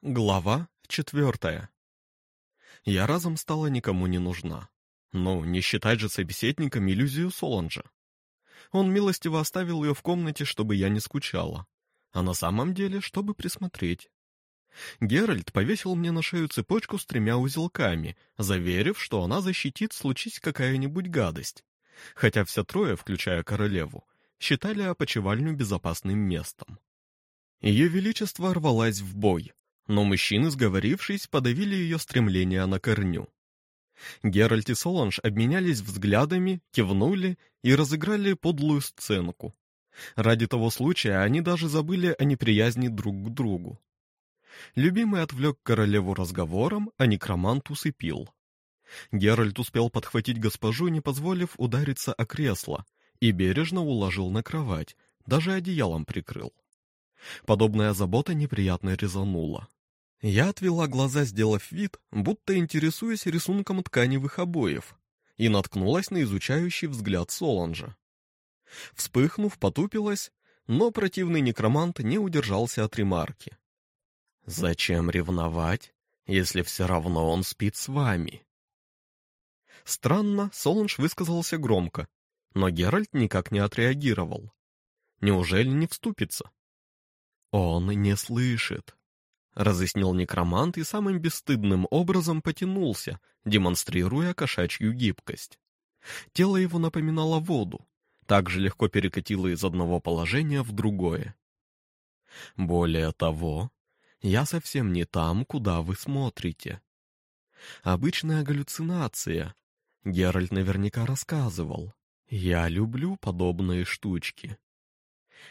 Глава четвертая. Я разом стала никому не нужна. Ну, не считать же собеседником иллюзию Соланжа. Он милостиво оставил ее в комнате, чтобы я не скучала. А на самом деле, чтобы присмотреть. Геральт повесил мне на шею цепочку с тремя узелками, заверив, что она защитит, случись какая-нибудь гадость. Хотя все трое, включая королеву, считали опочивальню безопасным местом. Ее Величество рвалась в бой, но мужчины, сговорившись, подавили ее стремление на корню. Геральт и Соланж обменялись взглядами, кивнули и разыграли подлую сценку. Ради того случая они даже забыли о неприязни друг к другу. Любимый отвлек королеву разговором, а некромант усыпил. Геральт успел подхватить госпожу, не позволив удариться о кресло, и бережно уложил на кровать, даже одеялом прикрыл. Подобная забота неприятно резанула. Я отвела глаза, сделав вид, будто интересуюсь рисунком тканевых обоев, и наткнулась на изучающий взгляд Соланжа. Вспыхнув, потупилась, но противный некромант не удержался от ремарки. «Зачем ревновать, если все равно он спит с вами?» Странно, Соланж высказался громко, но Геральт никак не отреагировал. Неужели не вступится? Он не слышит разъяснил некромант и самым бесстыдным образом потянулся, демонстрируя кошачью гибкость. Тело его напоминало воду, так же легко перекатило из одного положения в другое. Более того, я совсем не там, куда вы смотрите. Обычная галлюцинация. Геральт наверняка рассказывал. Я люблю подобные штучки.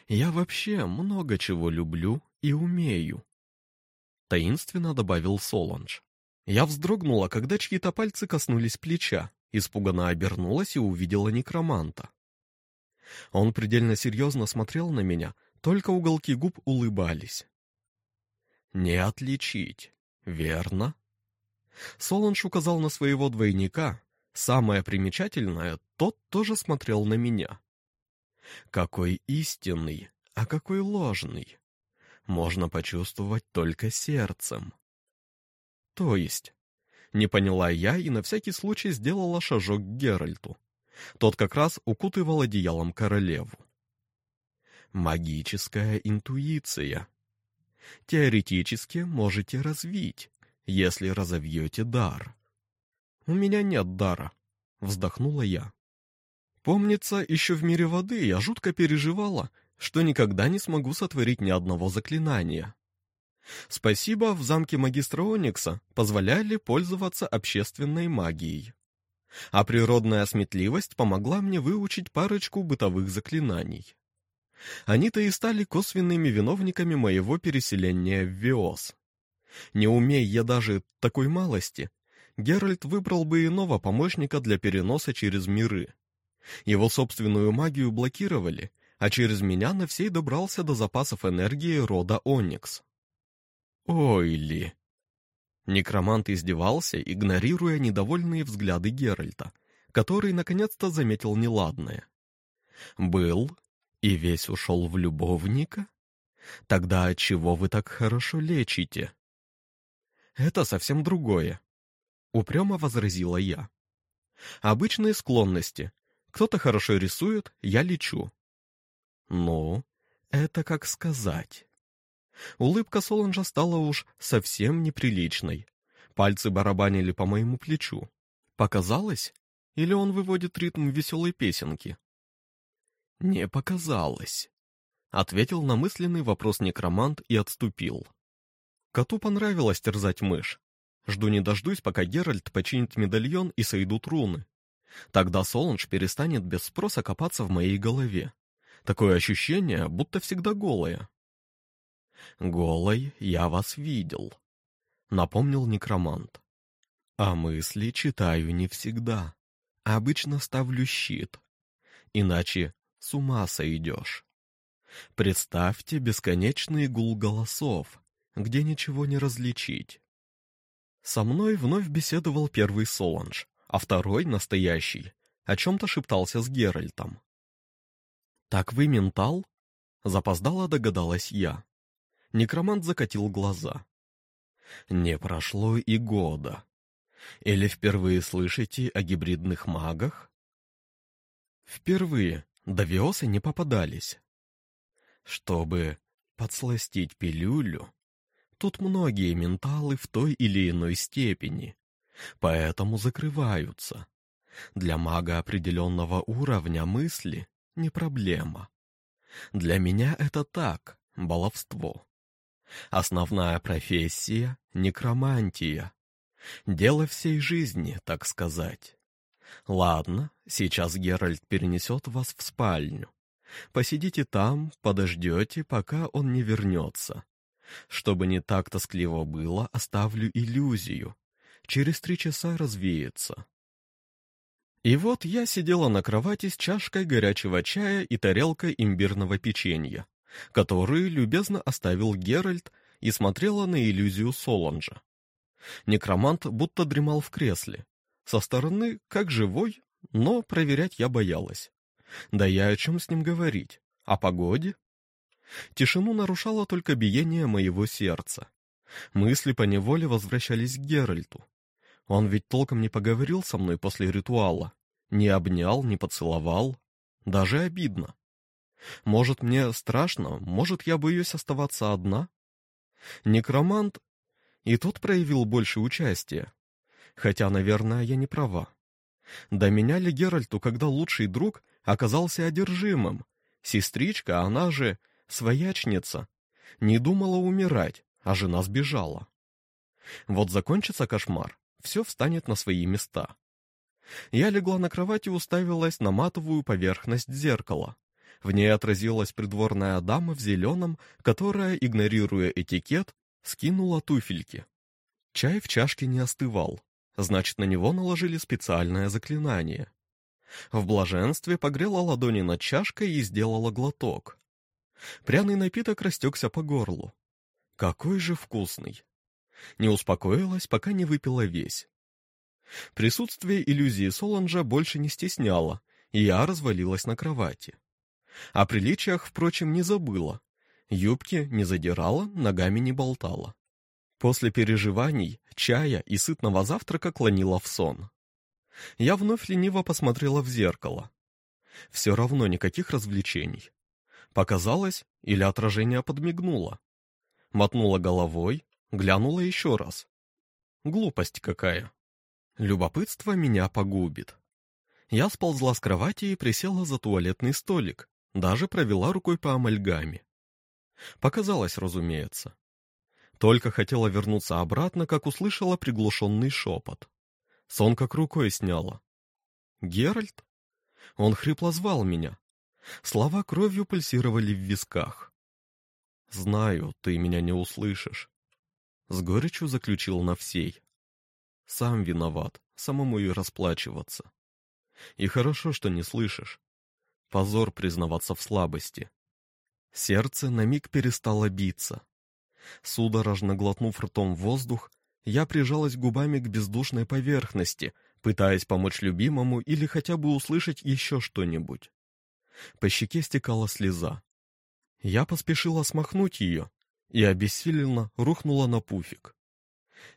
Я вообще много чего люблю и умею таинственно добавил Соланж. Я вздрогнула, когда чьи-то пальцы коснулись плеча, испуганно обернулась и увидела некроманта. Он предельно серьезно смотрел на меня, только уголки губ улыбались. «Не отличить, верно?» Соланж указал на своего двойника. Самое примечательное, тот тоже смотрел на меня. «Какой истинный, а какой ложный!» Можно почувствовать только сердцем. То есть, не поняла я и на всякий случай сделала шажок к Геральту. Тот как раз укутывал одеялом королеву. Магическая интуиция. Теоретически можете развить, если разовьете дар. У меня нет дара, вздохнула я. Помнится, еще в мире воды я жутко переживала, что никогда не смогу сотворить ни одного заклинания. Спасибо, в замке магистра Оникса позволяли пользоваться общественной магией. А природная сметливость помогла мне выучить парочку бытовых заклинаний. Они-то и стали косвенными виновниками моего переселения в Виос. Не умея я даже такой малости, Геральт выбрал бы иного помощника для переноса через миры. Его собственную магию блокировали, а через меня на всей добрался до запасов энергии рода Оникс. Ой ли! Некромант издевался, игнорируя недовольные взгляды Геральта, который наконец-то заметил неладное. Был и весь ушел в любовника? Тогда отчего вы так хорошо лечите? Это совсем другое. Упрямо возразила я. Обычные склонности. Кто-то хорошо рисует, я лечу. Ну, это как сказать. Улыбка Соланжа стала уж совсем неприличной. Пальцы барабанили по моему плечу. Показалось? Или он выводит ритм веселой песенки? Не показалось. Ответил на мысленный вопрос некромант и отступил. Коту понравилось терзать мышь. Жду не дождусь, пока Геральт починит медальон и сойдут руны. Тогда Соланж перестанет без спроса копаться в моей голове. Такое ощущение, будто всегда голая. «Голой я вас видел», — напомнил некромант. «А мысли читаю не всегда. Обычно ставлю щит. Иначе с ума сойдешь. Представьте бесконечный гул голосов, где ничего не различить». Со мной вновь беседовал первый Соланж, а второй, настоящий, о чем-то шептался с Геральтом. «Так вы ментал?» Запоздало догадалась я. Некромант закатил глаза. Не прошло и года. Или впервые слышите о гибридных магах? Впервые довиосы не попадались. Чтобы подсластить пилюлю, тут многие менталы в той или иной степени, поэтому закрываются. Для мага определенного уровня мысли не проблема. Для меня это так, баловство. Основная профессия — некромантия. Дело всей жизни, так сказать. Ладно, сейчас Геральт перенесет вас в спальню. Посидите там, подождете, пока он не вернется. Чтобы не так тоскливо было, оставлю иллюзию. Через три часа развеется. И вот я сидела на кровати с чашкой горячего чая и тарелкой имбирного печенья, которые любезно оставил Геральт, и смотрела на иллюзию Соланжа. Некромант будто дремал в кресле. Со стороны, как живой, но проверять я боялась. Да я о чем с ним говорить? О погоде? Тишину нарушало только биение моего сердца. Мысли поневоле возвращались к Геральту. Он ведь толком не поговорил со мной после ритуала. Не обнял, не поцеловал. Даже обидно. Может, мне страшно, может, я боюсь оставаться одна? Некромант и тут проявил больше участия. Хотя, наверное, я не права. До меня ли Геральту, когда лучший друг оказался одержимым? Сестричка, она же своячница, не думала умирать, а жена сбежала. Вот закончится кошмар, все встанет на свои места. Я легла на кровать и уставилась на матовую поверхность зеркала. В ней отразилась придворная дама в зеленом, которая, игнорируя этикет, скинула туфельки. Чай в чашке не остывал, значит, на него наложили специальное заклинание. В блаженстве погрела ладони над чашкой и сделала глоток. Пряный напиток растекся по горлу. Какой же вкусный! Не успокоилась, пока не выпила весь. Присутствие иллюзии Соланжа больше не стесняло, и я развалилась на кровати. О приличиях, впрочем, не забыла. Юбки не задирала, ногами не болтала. После переживаний, чая и сытного завтрака клонила в сон. Я вновь лениво посмотрела в зеркало. Все равно никаких развлечений. Показалось, или отражение подмигнуло. Мотнула головой, глянула еще раз. Глупость какая. Любопытство меня погубит. Я сползла с кровати и присела за туалетный столик, даже провела рукой по амальгаме. Показалось, разумеется. Только хотела вернуться обратно, как услышала приглушенный шепот. Сон как рукой сняла. «Геральт?» Он хрипло звал меня. Слова кровью пульсировали в висках. «Знаю, ты меня не услышишь», — с горечью заключил на всей. Сам виноват, самому и расплачиваться. И хорошо, что не слышишь. Позор признаваться в слабости. Сердце на миг перестало биться. Судорожно глотнув ртом воздух, я прижалась губами к бездушной поверхности, пытаясь помочь любимому или хотя бы услышать еще что-нибудь. По щеке стекала слеза. Я поспешила смахнуть ее и обессиленно рухнула на пуфик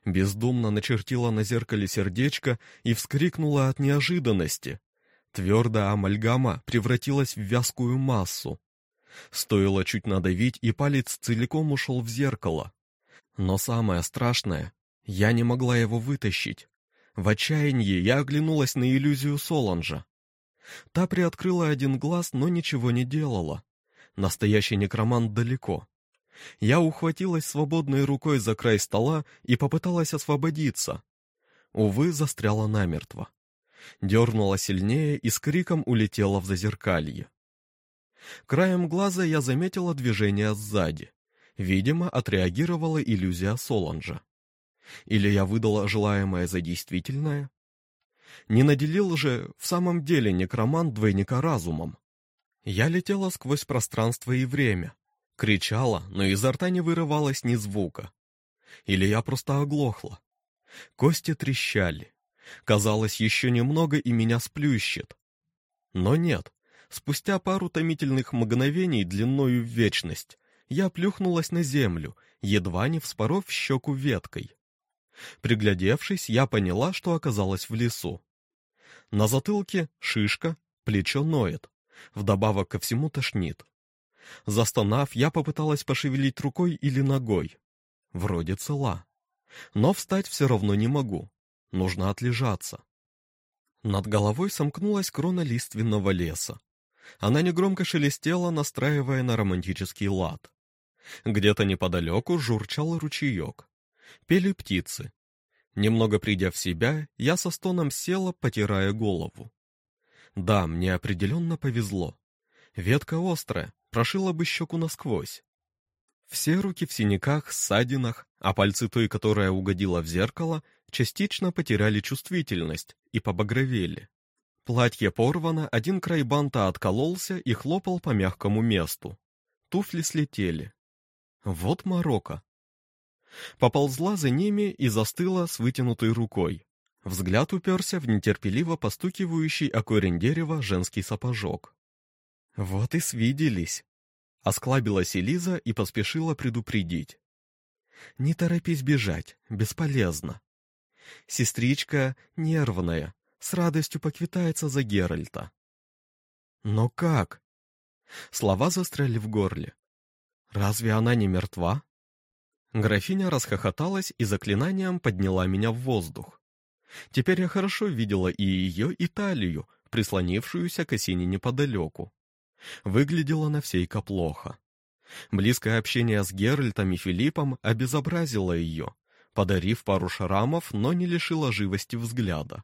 бездумно начертила на зеркале сердечко и вскрикнула от неожиданности. Твердая амальгама превратилась в вязкую массу. Стоило чуть надавить, и палец целиком ушел в зеркало. Но самое страшное, я не могла его вытащить. В отчаянии я оглянулась на иллюзию Соланжа. Та приоткрыла один глаз, но ничего не делала. Настоящий некромант далеко. Я ухватилась свободной рукой за край стола и попыталась освободиться. Увы, застряла намертво. Дернула сильнее и с криком улетела в зазеркалье. Краем глаза я заметила движение сзади. Видимо, отреагировала иллюзия Соланжа. Или я выдала желаемое за действительное? Не наделил же в самом деле некромант двойника разумом. Я летела сквозь пространство и время, Кричала, но изо рта не вырывалось ни звука. Или я просто оглохла. Кости трещали. Казалось, еще немного и меня сплющит. Но нет. Спустя пару томительных мгновений длиною в вечность я плюхнулась на землю, едва не вспоров щеку веткой. Приглядевшись, я поняла, что оказалась в лесу. На затылке шишка, плечо ноет, вдобавок ко всему тошнит. Застонав, я попыталась пошевелить рукой или ногой. Вроде цела. Но встать все равно не могу. Нужно отлежаться. Над головой сомкнулась крона лиственного леса. Она негромко шелестела, настраивая на романтический лад. Где-то неподалеку журчал ручеек. Пели птицы. Немного придя в себя, я со стоном села, потирая голову. Да, мне определенно повезло. Ветка острая, прошила бы щеку насквозь. Все руки в синяках, ссадинах, а пальцы той, которая угодила в зеркало, частично потеряли чувствительность и побагровели. Платье порвано, один край банта откололся и хлопал по мягкому месту. Туфли слетели. Вот морока. Поползла за ними и застыла с вытянутой рукой. Взгляд уперся в нетерпеливо постукивающий о корень дерева женский сапожок. Вот и свиделись. Осклабилась Элиза и поспешила предупредить. Не торопись бежать, бесполезно. Сестричка нервная, с радостью поквитается за Геральта. Но как? Слова застряли в горле. Разве она не мертва? Графиня расхохоталась и заклинанием подняла меня в воздух. Теперь я хорошо видела и ее, и талию, прислонившуюся к осине неподалеку. Выглядела Навсейка плохо. Близкое общение с Геральтом и Филиппом обезобразило ее, подарив пару шрамов, но не лишило живости взгляда.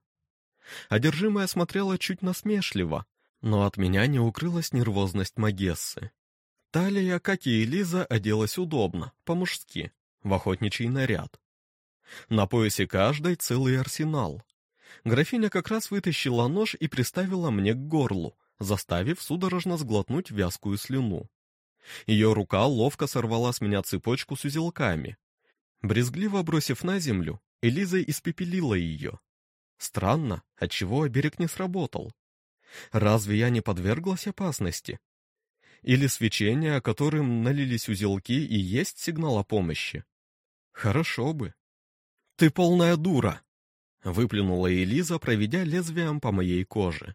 Одержимая смотрела чуть насмешливо, но от меня не укрылась нервозность Магессы. Талия, как и Элиза, оделась удобно, по-мужски, в охотничий наряд. На поясе каждой целый арсенал. Графиня как раз вытащила нож и приставила мне к горлу, заставив судорожно сглотнуть вязкую слюну. Ее рука ловко сорвала с меня цепочку с узелками. Брезгливо бросив на землю, Элиза испепелила ее. Странно, отчего оберег не сработал. Разве я не подверглась опасности? Или свечение, которым налились узелки, и есть сигнал о помощи? Хорошо бы. «Ты полная дура!» — выплюнула Элиза, проведя лезвием по моей коже.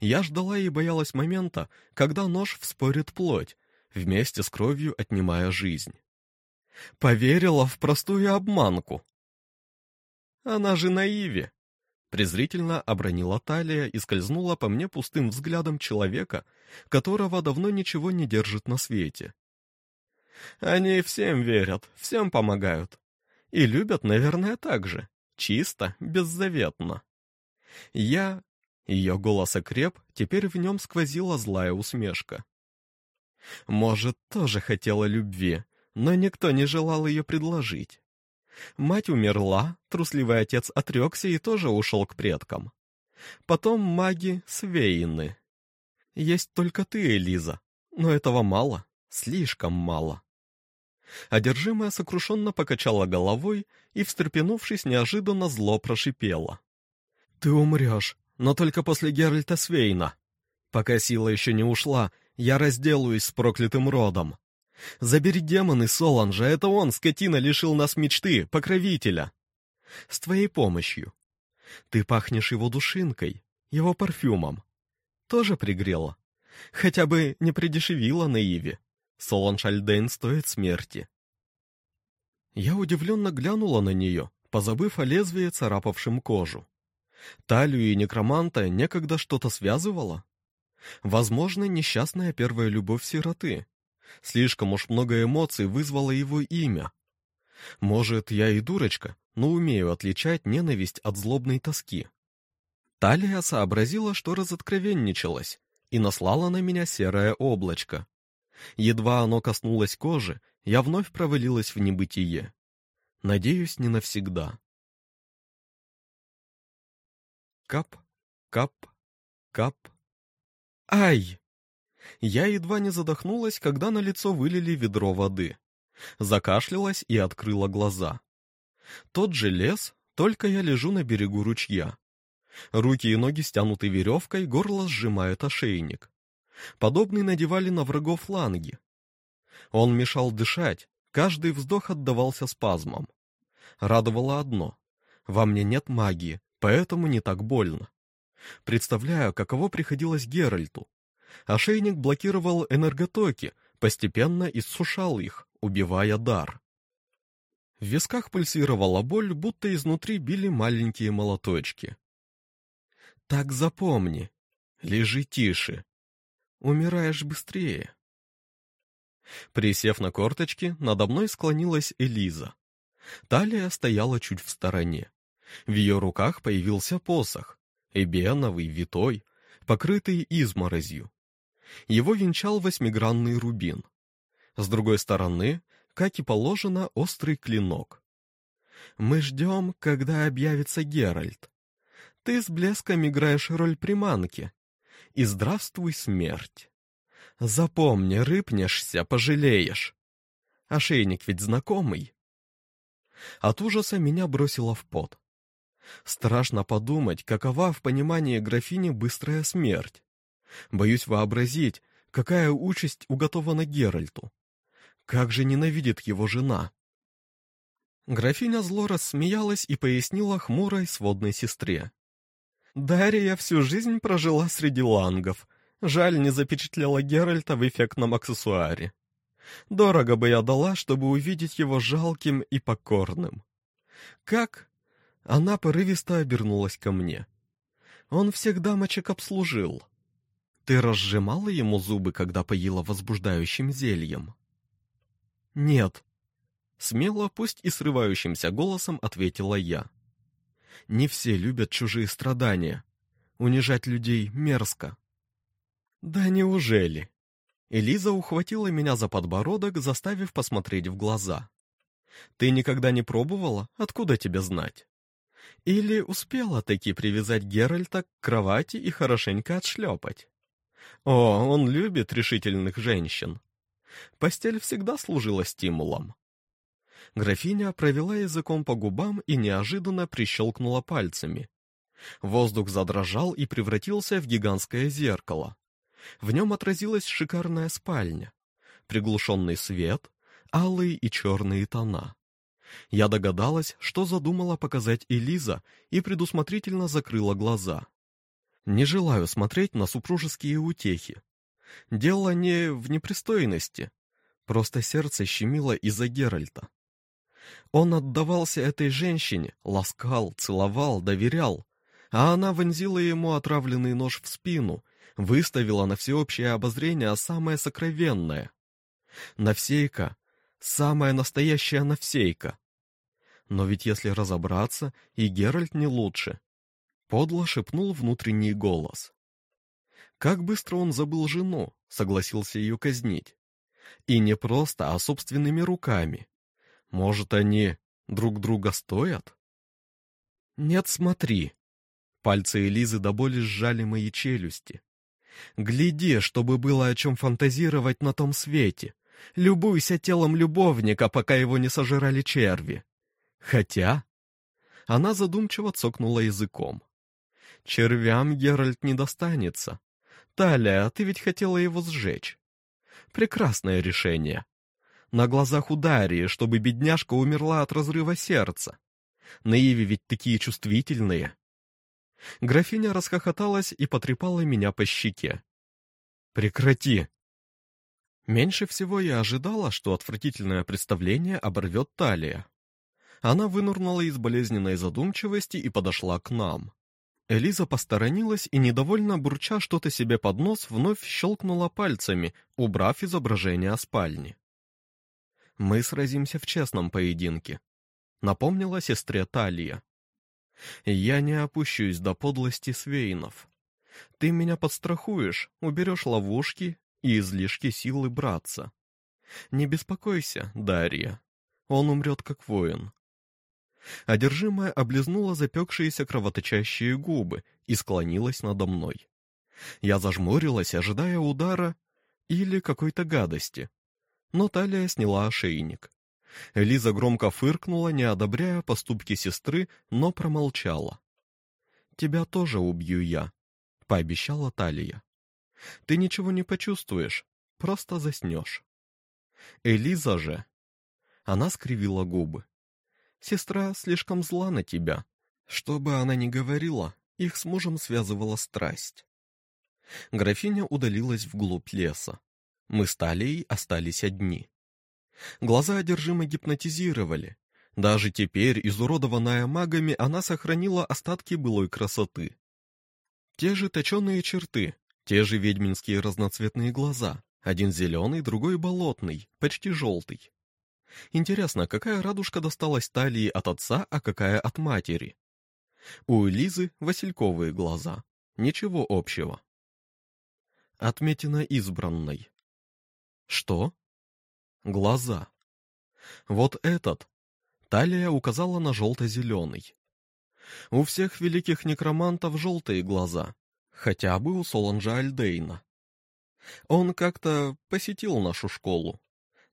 Я ждала и боялась момента, когда нож вспорит плоть, вместе с кровью отнимая жизнь. Поверила в простую обманку. Она же наиве. Презрительно обронила талия и скользнула по мне пустым взглядом человека, которого давно ничего не держит на свете. Они всем верят, всем помогают. И любят, наверное, так же. Чисто, беззаветно. Я ее голос окреп, теперь в нем сквозила злая усмешка. Может, тоже хотела любви, но никто не желал ее предложить. Мать умерла, трусливый отец отрекся и тоже ушел к предкам. Потом маги свеины. Есть только ты, Элиза, но этого мало, слишком мало. Одержимая сокрушенно покачала головой и, встрепенувшись, неожиданно зло прошипела. «Ты умрешь, но только после Геральта Свейна. Пока сила еще не ушла, я разделаюсь с проклятым родом. Забери демоны Соланжа, это он, скотина, лишил нас мечты, покровителя. С твоей помощью. Ты пахнешь его душинкой, его парфюмом. Тоже пригрела. Хотя бы не придешевила на Иве. Соланж Альдейн стоит смерти. Я удивленно глянула на нее, позабыв о лезвии, царапавшем кожу. Талию и некроманта некогда что-то связывало? Возможно, несчастная первая любовь сироты. Слишком уж много эмоций вызвало его имя. Может, я и дурочка, но умею отличать ненависть от злобной тоски. Талия сообразила, что разоткровенничалась, и наслала на меня серое облачко. Едва оно коснулось кожи, я вновь провалилась в небытие. Надеюсь, не навсегда. Кап, кап, кап. Ай! Я едва не задохнулась, когда на лицо вылили ведро воды. Закашлялась и открыла глаза. Тот же лес, только я лежу на берегу ручья. Руки и ноги стянуты веревкой, горло сжимает ошейник. Подобный надевали на врагов фланги. Он мешал дышать, каждый вздох отдавался спазмам. Радовало одно — во мне нет магии, поэтому не так больно. Представляю, каково приходилось Геральту. Ошейник блокировал энерготоки, постепенно иссушал их, убивая дар. В висках пульсировала боль, будто изнутри били маленькие молоточки. Так запомни, лежи тише, умираешь быстрее. Присев на корточки, надо мной склонилась Элиза. Талия стояла чуть в стороне. В ее руках появился посох, эбеновый, витой, покрытый изморозью. Его венчал восьмигранный рубин. С другой стороны, как и положено, острый клинок. Мы ждем, когда объявится Геральт. Ты с блеском играешь роль приманки. И здравствуй, смерть. Запомни, рыпнешься, пожалеешь. Ошейник ведь знакомый. От ужаса меня бросило в пот. Страшно подумать, какова в понимании графини быстрая смерть. Боюсь вообразить, какая участь уготована Геральту. Как же ненавидит его жена. Графиня зло рассмеялась и пояснила хмурой сводной сестре. Дарья всю жизнь прожила среди лангов. Жаль, не запечатлела Геральта в эффектном аксессуаре. Дорого бы я дала, чтобы увидеть его жалким и покорным. Как? Она порывисто обернулась ко мне. Он всех дамочек обслужил. Ты разжимала ему зубы, когда поила возбуждающим зельем? Нет. Смело, пусть и срывающимся голосом ответила я. Не все любят чужие страдания. Унижать людей мерзко. Да неужели? Элиза ухватила меня за подбородок, заставив посмотреть в глаза. Ты никогда не пробовала? Откуда тебе знать? Или успела таки привязать Геральта к кровати и хорошенько отшлепать? О, он любит решительных женщин. Постель всегда служила стимулом. Графиня провела языком по губам и неожиданно прищелкнула пальцами. Воздух задрожал и превратился в гигантское зеркало. В нем отразилась шикарная спальня. Приглушенный свет, алые и черные тона. Я догадалась, что задумала показать Элиза и предусмотрительно закрыла глаза. Не желаю смотреть на супружеские утехи. Дело не в непристойности. Просто сердце щемило из-за Геральта. Он отдавался этой женщине, ласкал, целовал, доверял, а она вонзила ему отравленный нож в спину, выставила на всеобщее обозрение самое сокровенное. Навсейка, самая настоящая Навсейка. Но ведь если разобраться, и Геральт не лучше. Подло шепнул внутренний голос. Как быстро он забыл жену, согласился ее казнить. И не просто, а собственными руками. Может, они друг друга стоят? Нет, смотри. Пальцы Элизы до боли сжали мои челюсти. Гляди, чтобы было о чем фантазировать на том свете. Любуйся телом любовника, пока его не сожрали черви. Хотя... Она задумчиво цокнула языком. Червям Геральт не достанется. Талия, ты ведь хотела его сжечь. Прекрасное решение. На глазах у Дарьи, чтобы бедняжка умерла от разрыва сердца. Наиви ведь такие чувствительные. Графиня расхохоталась и потрепала меня по щеке. «Прекрати!» Меньше всего я ожидала, что отвратительное представление оборвет талия. Она вынурнула из болезненной задумчивости и подошла к нам. Элиза посторонилась и, недовольно бурча что-то себе под нос, вновь щелкнула пальцами, убрав изображение спальни. «Мы сразимся в честном поединке», — напомнила сестре Талия. «Я не опущусь до подлости свейнов. Ты меня подстрахуешь, уберешь ловушки и излишки силы братца. Не беспокойся, Дарья, он умрет как воин. Одержимая облизнула запекшиеся кровоточащие губы и склонилась надо мной. Я зажмурилась, ожидая удара или какой-то гадости. Но Талия сняла ошейник. Лиза громко фыркнула, не одобряя поступки сестры, но промолчала. «Тебя тоже убью я», — пообещала Талия. «Ты ничего не почувствуешь, просто заснешь». Элиза же... Она скривила губы. Сестра слишком зла на тебя. Что бы она ни говорила, их с мужем связывала страсть. Графиня удалилась вглубь леса. Мы с Талией остались одни. Глаза одержимо гипнотизировали. Даже теперь, изуродованная магами, она сохранила остатки былой красоты. Те же точеные черты, те же ведьминские разноцветные глаза, один зеленый, другой болотный, почти желтый. Интересно, какая радужка досталась талии от отца, а какая от матери? У Лизы васильковые глаза. Ничего общего. Отметина избранной. Что? Глаза. Вот этот. Талия указала на желто-зеленый. У всех великих некромантов желтые глаза, хотя бы у Соланжа Альдейна. Он как-то посетил нашу школу.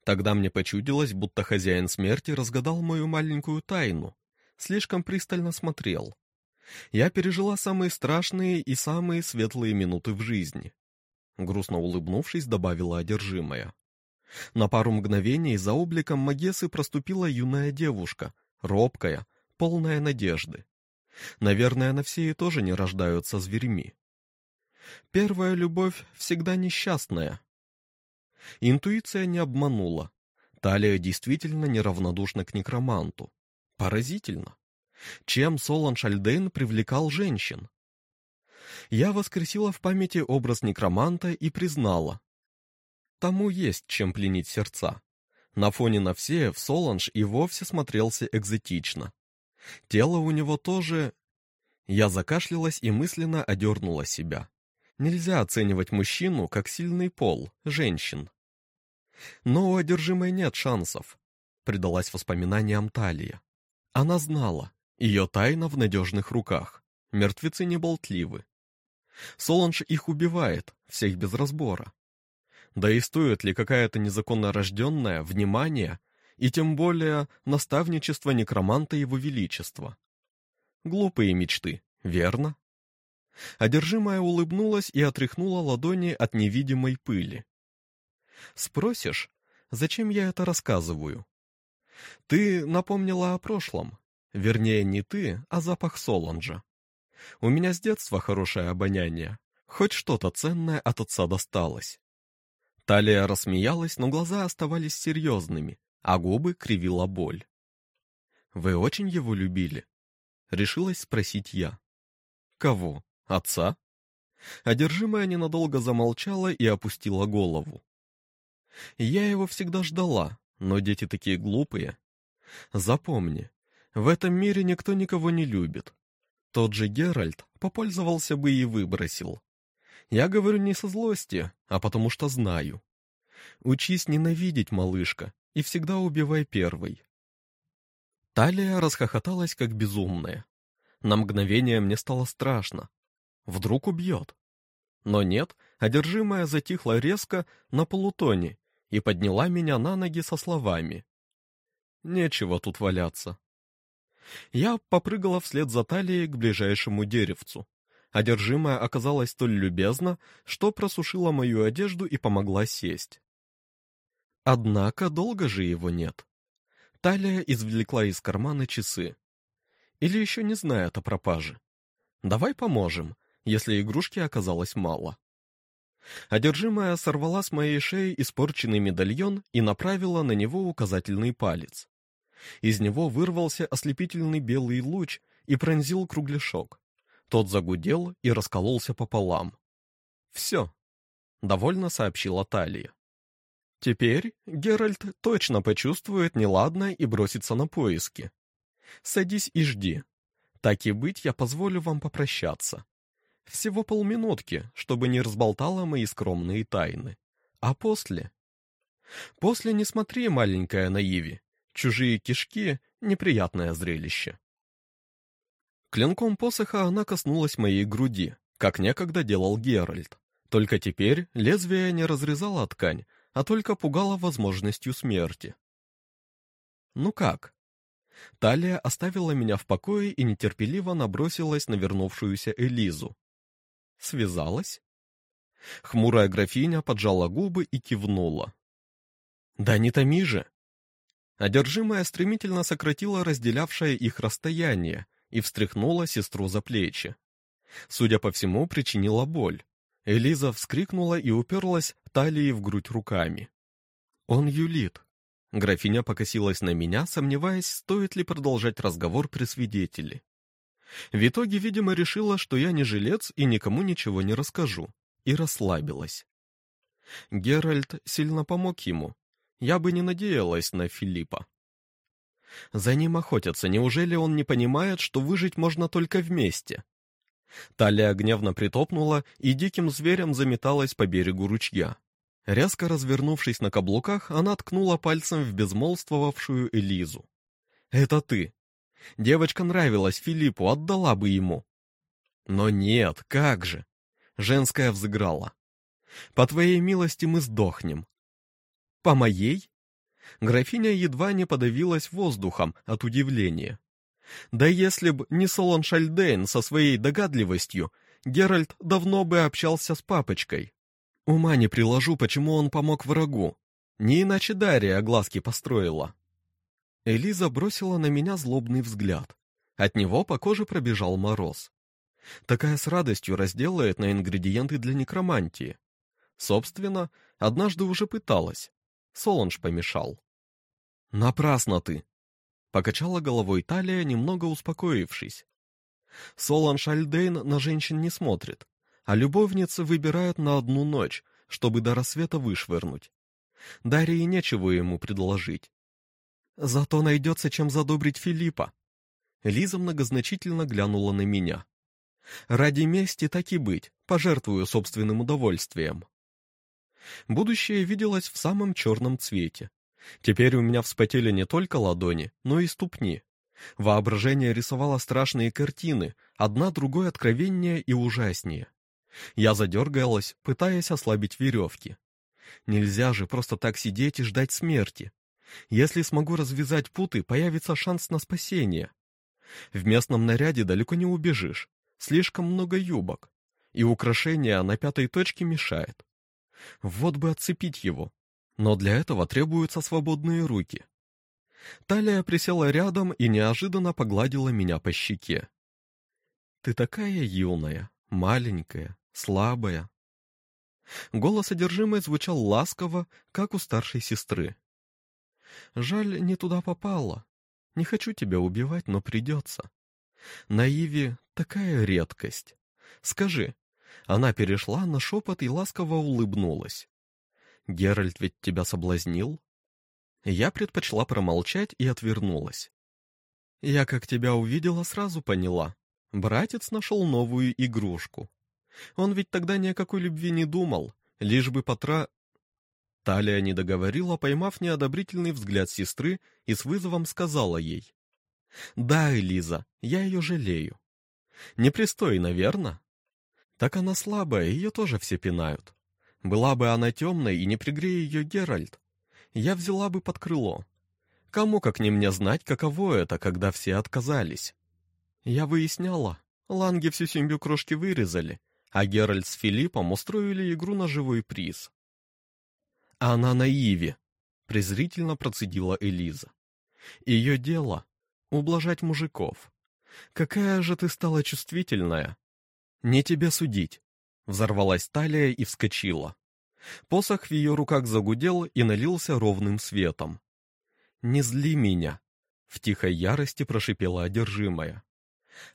Тогда мне почудилось, будто хозяин смерти разгадал мою маленькую тайну. Слишком пристально смотрел. Я пережила самые страшные и самые светлые минуты в жизни. Грустно улыбнувшись, добавила одержимая. На пару мгновений за обликом Магесы проступила юная девушка, робкая, полная надежды. Наверное, на все и тоже не рождаются зверьми. Первая любовь всегда несчастная. Интуиция не обманула. Талия действительно неравнодушна к некроманту. Поразительно. Чем Солон Шальдейн привлекал женщин? Я воскресила в памяти образ некроманта и признала. Тому есть чем пленить сердца. На фоне Навсеев Соланж и вовсе смотрелся экзотично. Тело у него тоже... Я закашлялась и мысленно одернула себя. Нельзя оценивать мужчину как сильный пол, женщин. Но у одержимой нет шансов, предалась воспоминаниям Талия. Она знала, ее тайна в надежных руках. Мертвецы не болтливы. Соланж их убивает, всех без разбора. Да и стоит ли какая-то незаконно рожденная внимание и тем более наставничество некроманта его величества? Глупые мечты, верно? Одержимая улыбнулась и отряхнула ладони от невидимой пыли. Спросишь, зачем я это рассказываю? Ты напомнила о прошлом. Вернее, не ты, а запах Соланджа. У меня с детства хорошее обоняние. Хоть что-то ценное от отца досталось. Талия рассмеялась, но глаза оставались серьезными, а губы кривила боль. «Вы очень его любили?» — решилась спросить я. «Кого? Отца?» Одержимая ненадолго замолчала и опустила голову. «Я его всегда ждала, но дети такие глупые. Запомни, в этом мире никто никого не любит. Тот же Геральт попользовался бы и выбросил. Я говорю не со злости, а потому что знаю. Учись ненавидеть, малышка, и всегда убивай первой. Талия расхохоталась как безумная. На мгновение мне стало страшно. Вдруг убьет. Но нет, одержимая затихла резко на полутоне и подняла меня на ноги со словами. Нечего тут валяться. Я попрыгала вслед за талией к ближайшему деревцу. Одержимая оказалась столь любезна, что просушила мою одежду и помогла сесть. Однако долго же его нет. Талия извлекла из кармана часы. Или еще не знает о пропаже. Давай поможем, если игрушки оказалось мало. Одержимая сорвала с моей шеи испорченный медальон и направила на него указательный палец. Из него вырвался ослепительный белый луч и пронзил кругляшок. Тот загудел и раскололся пополам. «Все», — довольно сообщила Талия. «Теперь Геральт точно почувствует неладное и бросится на поиски. Садись и жди. Так и быть, я позволю вам попрощаться. Всего полминутки, чтобы не разболтала мои скромные тайны. А после... После не смотри, маленькая наиви. Чужие кишки — неприятное зрелище. Клинком посоха она коснулась моей груди, как некогда делал Геральт. Только теперь лезвие не разрезало ткань, а только пугало возможностью смерти. «Ну как?» Талия оставила меня в покое и нетерпеливо набросилась на вернувшуюся Элизу. Связалась? Хмурая графиня поджала губы и кивнула. Да не томи же. Одержимая стремительно сократила разделявшее их расстояние и встряхнула сестру за плечи. Судя по всему, причинила боль. Элиза вскрикнула и уперлась талией в грудь руками. «Он юлит». Графиня покосилась на меня, сомневаясь, стоит ли продолжать разговор при свидетеле. В итоге, видимо, решила, что я не жилец и никому ничего не расскажу, и расслабилась. Геральт сильно помог ему. Я бы не надеялась на Филиппа. За ним охотятся, неужели он не понимает, что выжить можно только вместе? Талия гневно притопнула и диким зверем заметалась по берегу ручья. Резко развернувшись на каблуках, она ткнула пальцем в безмолвствовавшую Элизу. «Это ты. Девочка нравилась Филиппу, отдала бы ему». «Но нет, как же!» Женская взыграла. «По твоей милости мы сдохнем». «По моей?» Графиня едва не подавилась воздухом от удивления. Да если б не Солон Шальдейн со своей догадливостью, Геральт давно бы общался с папочкой. Ума не приложу, почему он помог врагу. Не иначе Дарья глазки построила. Элиза бросила на меня злобный взгляд. От него по коже пробежал мороз. Такая с радостью разделает на ингредиенты для некромантии. Собственно, однажды уже пыталась. Солонж помешал. «Напрасно ты!» Покачала головой Талия, немного успокоившись. Солан Шальдейн на женщин не смотрит, а любовницы выбирают на одну ночь, чтобы до рассвета вышвырнуть. Дарье нечего ему предложить. Зато найдется, чем задобрить Филиппа. Лиза многозначительно глянула на меня. Ради мести так и быть, пожертвую собственным удовольствием. Будущее виделось в самом черном цвете. Теперь у меня вспотели не только ладони, но и ступни. Воображение рисовало страшные картины, одна другой откровеннее и ужаснее. Я задергалась, пытаясь ослабить веревки. Нельзя же просто так сидеть и ждать смерти. Если смогу развязать путы, появится шанс на спасение. В местном наряде далеко не убежишь. Слишком много юбок. И украшения на пятой точке мешает. Вот бы отцепить его, но для этого требуются свободные руки. Талия присела рядом и неожиданно погладила меня по щеке. «Ты такая юная, маленькая, слабая». Голос содержимой звучал ласково, как у старшей сестры. «Жаль, не туда попала. Не хочу тебя убивать, но придется. На Иве такая редкость. Скажи». Она перешла на шепот и ласково улыбнулась. Геральт ведь тебя соблазнил?» Я предпочла промолчать и отвернулась. «Я, как тебя увидела, сразу поняла. Братец нашел новую игрушку. Он ведь тогда ни о какой любви не думал, лишь бы потра...» Талия не договорила, поймав неодобрительный взгляд сестры и с вызовом сказала ей. «Да, Элиза, я ее жалею. Непристойно, верно? Так она слабая, ее тоже все пинают. Была бы она темной и не пригрея ее Геральт, я взяла бы под крыло. Кому как не мне знать, каково это, когда все отказались. Я выясняла, Ланги всю семью крошки вырезали, а Геральт с Филиппом устроили игру на живой приз. «Она на Иве», — презрительно процедила Элиза. «Ее дело — ублажать мужиков. Какая же ты стала чувствительная! Не тебе судить. Взорвалась талия и вскочила. Посох в ее руках загудел и налился ровным светом. «Не зли меня!» — в тихой ярости прошипела одержимая.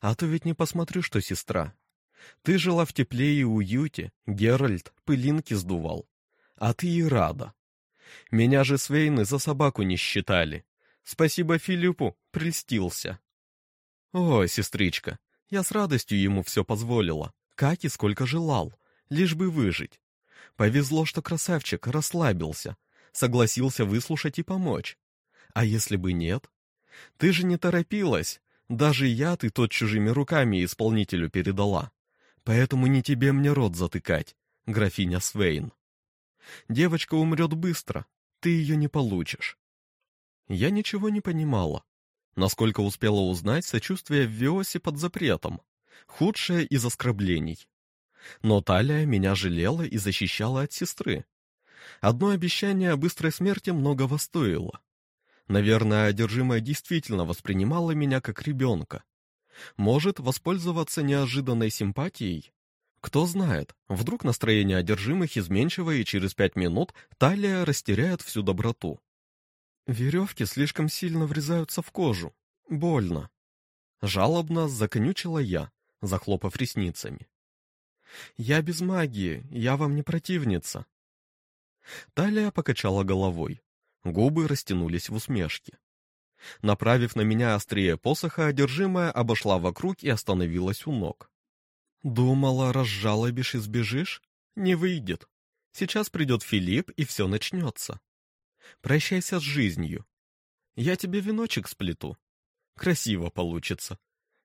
«А то ведь не посмотрю, что сестра. Ты жила в тепле и уюте, Геральт пылинки сдувал. А ты и рада. Меня же свейны за собаку не считали. Спасибо Филиппу, прельстился». «О, сестричка, я с радостью ему все позволила как и сколько желал, лишь бы выжить. Повезло, что красавчик расслабился, согласился выслушать и помочь. А если бы нет? Ты же не торопилась. Даже я ты тот чужими руками исполнителю передала. Поэтому не тебе мне рот затыкать, графиня Свейн. Девочка умрет быстро, ты ее не получишь. Я ничего не понимала. Насколько успела узнать, сочувствие в Виосе под запретом худшее из оскорблений. Но Талия меня жалела и защищала от сестры. Одно обещание о быстрой смерти многого стоило. Наверное, одержимая действительно воспринимала меня как ребенка. Может, воспользоваться неожиданной симпатией? Кто знает, вдруг настроение одержимых изменчиво, и через пять минут талия растеряет всю доброту. Веревки слишком сильно врезаются в кожу. Больно. Жалобно законючила я, захлопав ресницами. «Я без магии, я вам не противница». Талия покачала головой. Губы растянулись в усмешке. Направив на меня острие посоха, одержимая обошла вокруг и остановилась у ног. «Думала, разжалобишь и сбежишь? Не выйдет. Сейчас придет Филипп, и все начнется. Прощайся с жизнью. Я тебе веночек сплету. Красиво получится.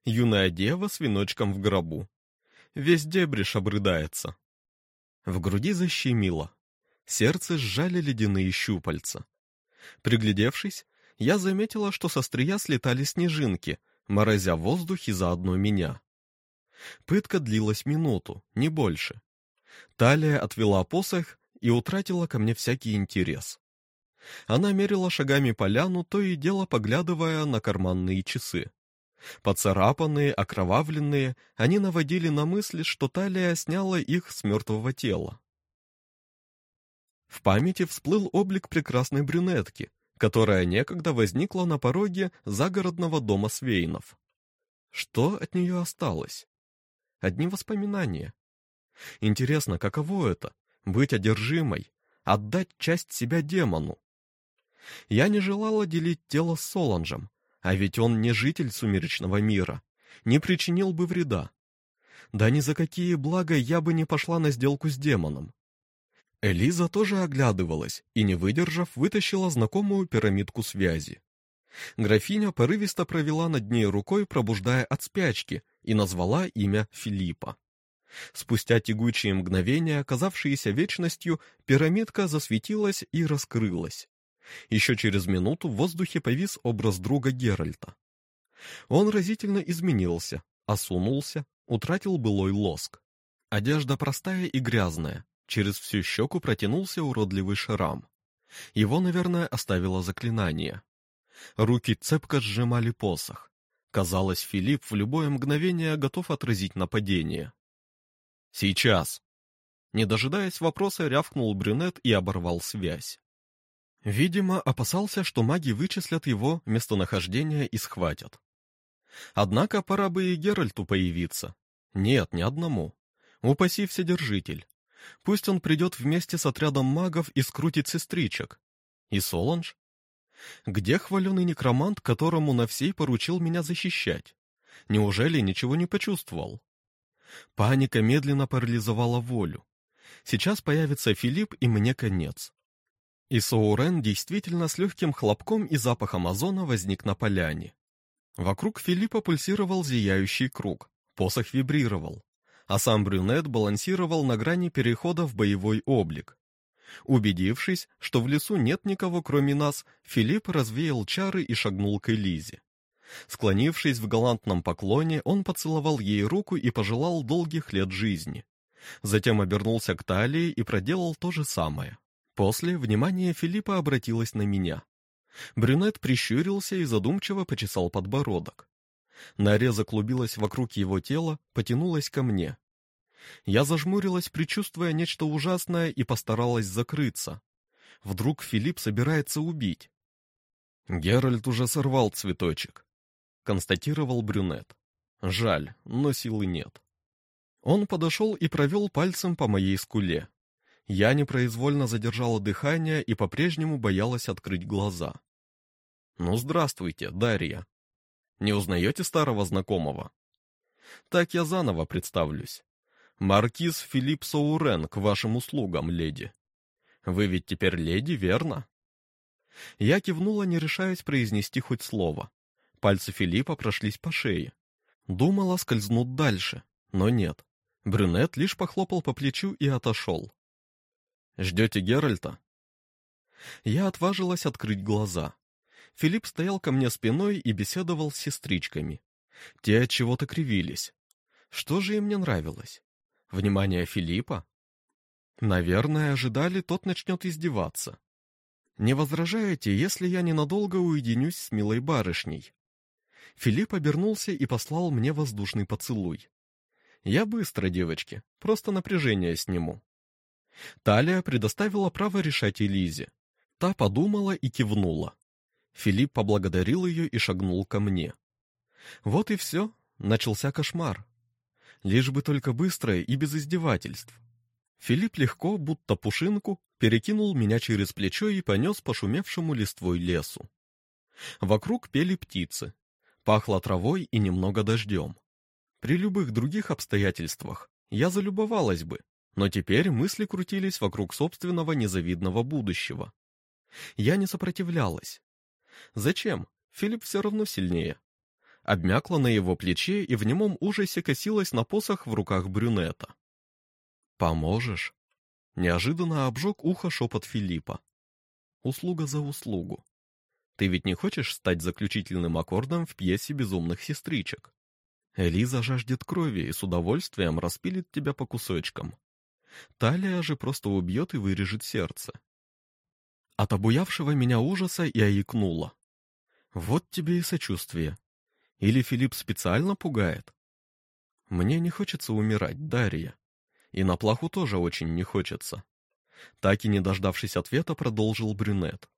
Юная дева с веночком в гробу. Весь дебриш обрыдается». В груди защемило. Сердце сжали ледяные щупальца. Приглядевшись, я заметила, что со стрия слетали снежинки, морозя в воздухе заодно меня. Пытка длилась минуту, не больше. Талия отвела посох и утратила ко мне всякий интерес. Она мерила шагами поляну, то и дело поглядывая на карманные часы. Поцарапанные, окровавленные, они наводили на мысли, что Талия сняла их с мертвого тела. В памяти всплыл облик прекрасной брюнетки, которая некогда возникла на пороге загородного дома Свейнов. Что от нее осталось? Одни воспоминания. Интересно, каково это — быть одержимой, отдать часть себя демону? Я не желала делить тело с Соланжем, а ведь он не житель сумеречного мира, не причинил бы вреда. Да ни за какие блага я бы не пошла на сделку с демоном. Элиза тоже оглядывалась и, не выдержав, вытащила знакомую пирамидку связи. Графиня порывисто провела над ней рукой, пробуждая от спячки, и назвала имя Филиппа. Спустя тягучие мгновения, оказавшиеся вечностью, пирамидка засветилась и раскрылась. Еще через минуту в воздухе повис образ друга Геральта. Он разительно изменился, осунулся, утратил былой лоск. Одежда простая и грязная, Через всю щеку протянулся уродливый шрам. Его, наверное, оставило заклинание. Руки цепко сжимали посох. Казалось, Филипп в любое мгновение готов отразить нападение. «Сейчас!» Не дожидаясь вопроса, рявкнул брюнет и оборвал связь. Видимо, опасался, что маги вычислят его местонахождение и схватят. Однако пора бы и Геральту появиться. Нет, ни одному. Упаси Вседержитель. Пусть он придет вместе с отрядом магов и скрутит сестричек. И Соланж? Где хваленый некромант, которому Навсей поручил меня защищать? Неужели ничего не почувствовал? Паника медленно парализовала волю. Сейчас появится Филипп, и мне конец. И Соурен действительно с легким хлопком и запахом озона возник на поляне. Вокруг Филиппа пульсировал зияющий круг, посох вибрировал а сам брюнет балансировал на грани перехода в боевой облик. Убедившись, что в лесу нет никого кроме нас, Филипп развеял чары и шагнул к Элизе. Склонившись в галантном поклоне, он поцеловал ей руку и пожелал долгих лет жизни. Затем обернулся к талии и проделал то же самое. После внимание Филиппа обратилось на меня. Брюнет прищурился и задумчиво почесал подбородок. Нареза клубилась вокруг его тела, потянулась ко мне. Я зажмурилась, предчувствуя нечто ужасное, и постаралась закрыться. Вдруг Филипп собирается убить. Геральт уже сорвал цветочек, констатировал брюнет. Жаль, но силы нет. Он подошел и провел пальцем по моей скуле. Я непроизвольно задержала дыхание и по-прежнему боялась открыть глаза. «Ну, здравствуйте, Дарья», не узнаете старого знакомого? Так я заново представлюсь. Маркиз Филипп Саурен к вашим услугам, леди. Вы ведь теперь леди, верно? Я кивнула, не решаясь произнести хоть слово. Пальцы Филиппа прошлись по шее. Думала, скользнут дальше, но нет. Брюнет лишь похлопал по плечу и отошел. «Ждете Геральта?» Я отважилась открыть глаза. Филипп стоял ко мне спиной и беседовал с сестричками. Те от чего-то кривились. Что же им не нравилось? Внимание Филиппа? Наверное, ожидали, тот начнет издеваться. Не возражаете, если я ненадолго уединюсь с милой барышней? Филипп обернулся и послал мне воздушный поцелуй. Я быстро, девочки, просто напряжение сниму. Талия предоставила право решать Элизе. Та подумала и кивнула. Филипп поблагодарил ее и шагнул ко мне. Вот и все, начался кошмар. Лишь бы только быстро и без издевательств. Филипп легко, будто пушинку, перекинул меня через плечо и понес по шумевшему листвой лесу. Вокруг пели птицы, пахло травой и немного дождем. При любых других обстоятельствах я залюбовалась бы, но теперь мысли крутились вокруг собственного незавидного будущего. Я не сопротивлялась. Зачем? Филипп все равно сильнее. Обмякла на его плече и в немом ужасе косилась на посох в руках брюнета. «Поможешь?» Неожиданно обжег ухо шепот Филиппа. «Услуга за услугу. Ты ведь не хочешь стать заключительным аккордом в пьесе «Безумных сестричек»? Элиза жаждет крови и с удовольствием распилит тебя по кусочкам. Талия же просто убьет и вырежет сердце. От обуявшего меня ужаса я икнула. Вот тебе и сочувствие. Или Филипп специально пугает? Мне не хочется умирать, Дарья. И на плаху тоже очень не хочется. Так и не дождавшись ответа, продолжил брюнет.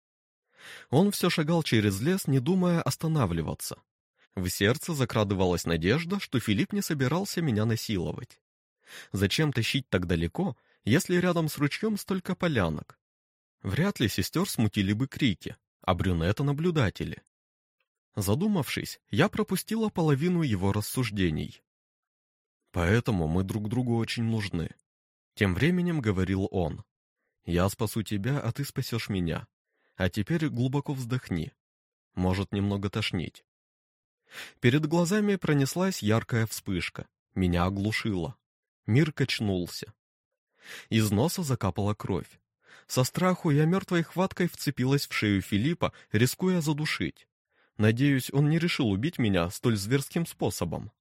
Он все шагал через лес, не думая останавливаться. В сердце закрадывалась надежда, что Филипп не собирался меня насиловать. Зачем тащить так далеко, если рядом с ручьем столько полянок? Вряд ли сестер смутили бы крики, а брюнета наблюдатели. Задумавшись, я пропустила половину его рассуждений. Поэтому мы друг другу очень нужны. Тем временем говорил он. Я спасу тебя, а ты спасешь меня. А теперь глубоко вздохни. Может немного тошнить. Перед глазами пронеслась яркая вспышка. Меня оглушило. Мир качнулся. Из носа закапала кровь. Со страху я мертвой хваткой вцепилась в шею Филиппа, рискуя задушить. Надеюсь, он не решил убить меня столь зверским способом.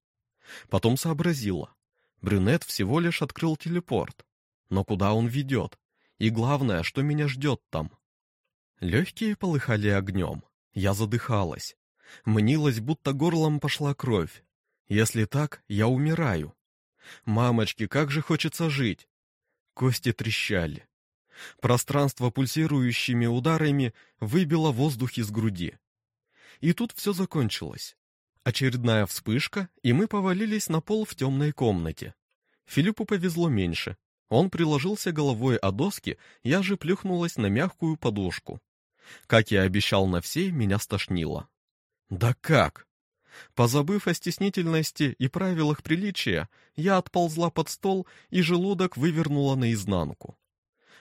Потом сообразила. Брюнет всего лишь открыл телепорт. Но куда он ведет? И главное, что меня ждет там? Легкие полыхали огнем. Я задыхалась. Мнилось, будто горлом пошла кровь. Если так, я умираю. Мамочки, как же хочется жить. Кости трещали. Пространство пульсирующими ударами выбило воздух из груди. И тут все закончилось. Очередная вспышка, и мы повалились на пол в темной комнате. Филиппу повезло меньше. Он приложился головой о доски, я же плюхнулась на мягкую подушку. Как я обещал на всей, меня стошнило. Да как? Позабыв о стеснительности и правилах приличия, я отползла под стол и желудок вывернула наизнанку.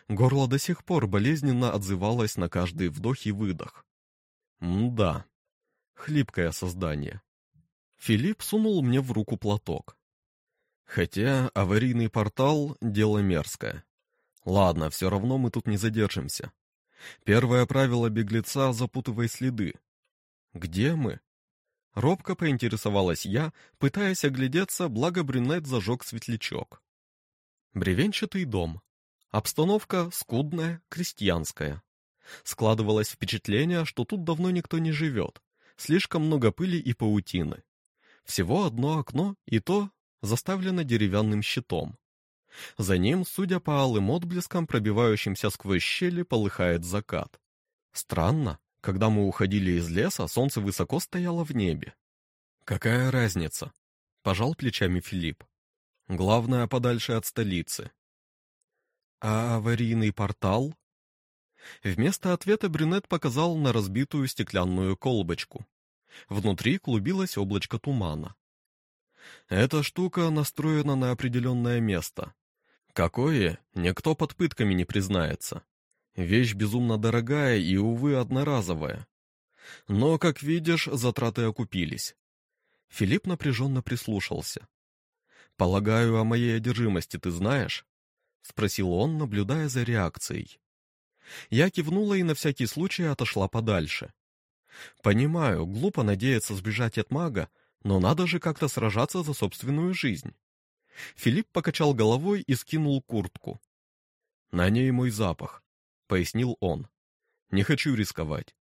Горло до сих пор болезненно отзывалось на каждый вдох и выдох. М-да. Хлипкое создание. Филипп сунул мне в руку платок. Хотя аварийный портал — дело мерзкое. Ладно, все равно мы тут не задержимся. Первое правило беглеца — запутывай следы. Где мы? Робко поинтересовалась я, пытаясь оглядеться, благо брюнет зажег светлячок. Бревенчатый дом. Обстановка скудная, крестьянская. Складывалось впечатление, что тут давно никто не живет. Слишком много пыли и паутины. Всего одно окно, и то заставлено деревянным щитом. За ним, судя по алым отблескам, пробивающимся сквозь щели, полыхает закат. Странно, когда мы уходили из леса, солнце высоко стояло в небе. Какая разница? Пожал плечами Филипп. Главное, подальше от столицы. А аварийный портал? Вместо ответа брюнет показал на разбитую стеклянную колбочку. Внутри клубилось облачко тумана. Эта штука настроена на определенное место. Какое, никто под пытками не признается. Вещь безумно дорогая и, увы, одноразовая. Но, как видишь, затраты окупились. Филипп напряженно прислушался. «Полагаю, о моей одержимости ты знаешь?» — спросил он, наблюдая за реакцией. Я кивнула и на всякий случай отошла подальше. Понимаю, глупо надеяться сбежать от мага, но надо же как-то сражаться за собственную жизнь. Филипп покачал головой и скинул куртку. На ней мой запах, пояснил он. Не хочу рисковать.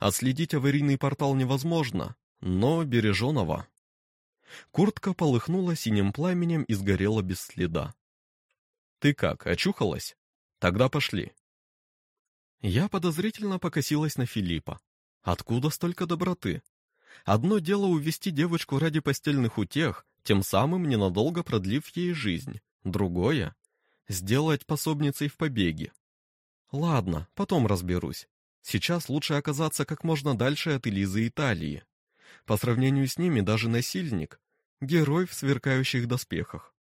Отследить аварийный портал невозможно, но береженого. Куртка полыхнула синим пламенем и сгорела без следа. Ты как, очухалась? Тогда пошли. Я подозрительно покосилась на Филиппа. Откуда столько доброты? Одно дело увести девочку ради постельных утех, тем самым ненадолго продлив ей жизнь. Другое — сделать пособницей в побеге. Ладно, потом разберусь. Сейчас лучше оказаться как можно дальше от Элизы и Италии. По сравнению с ними даже насильник — герой в сверкающих доспехах.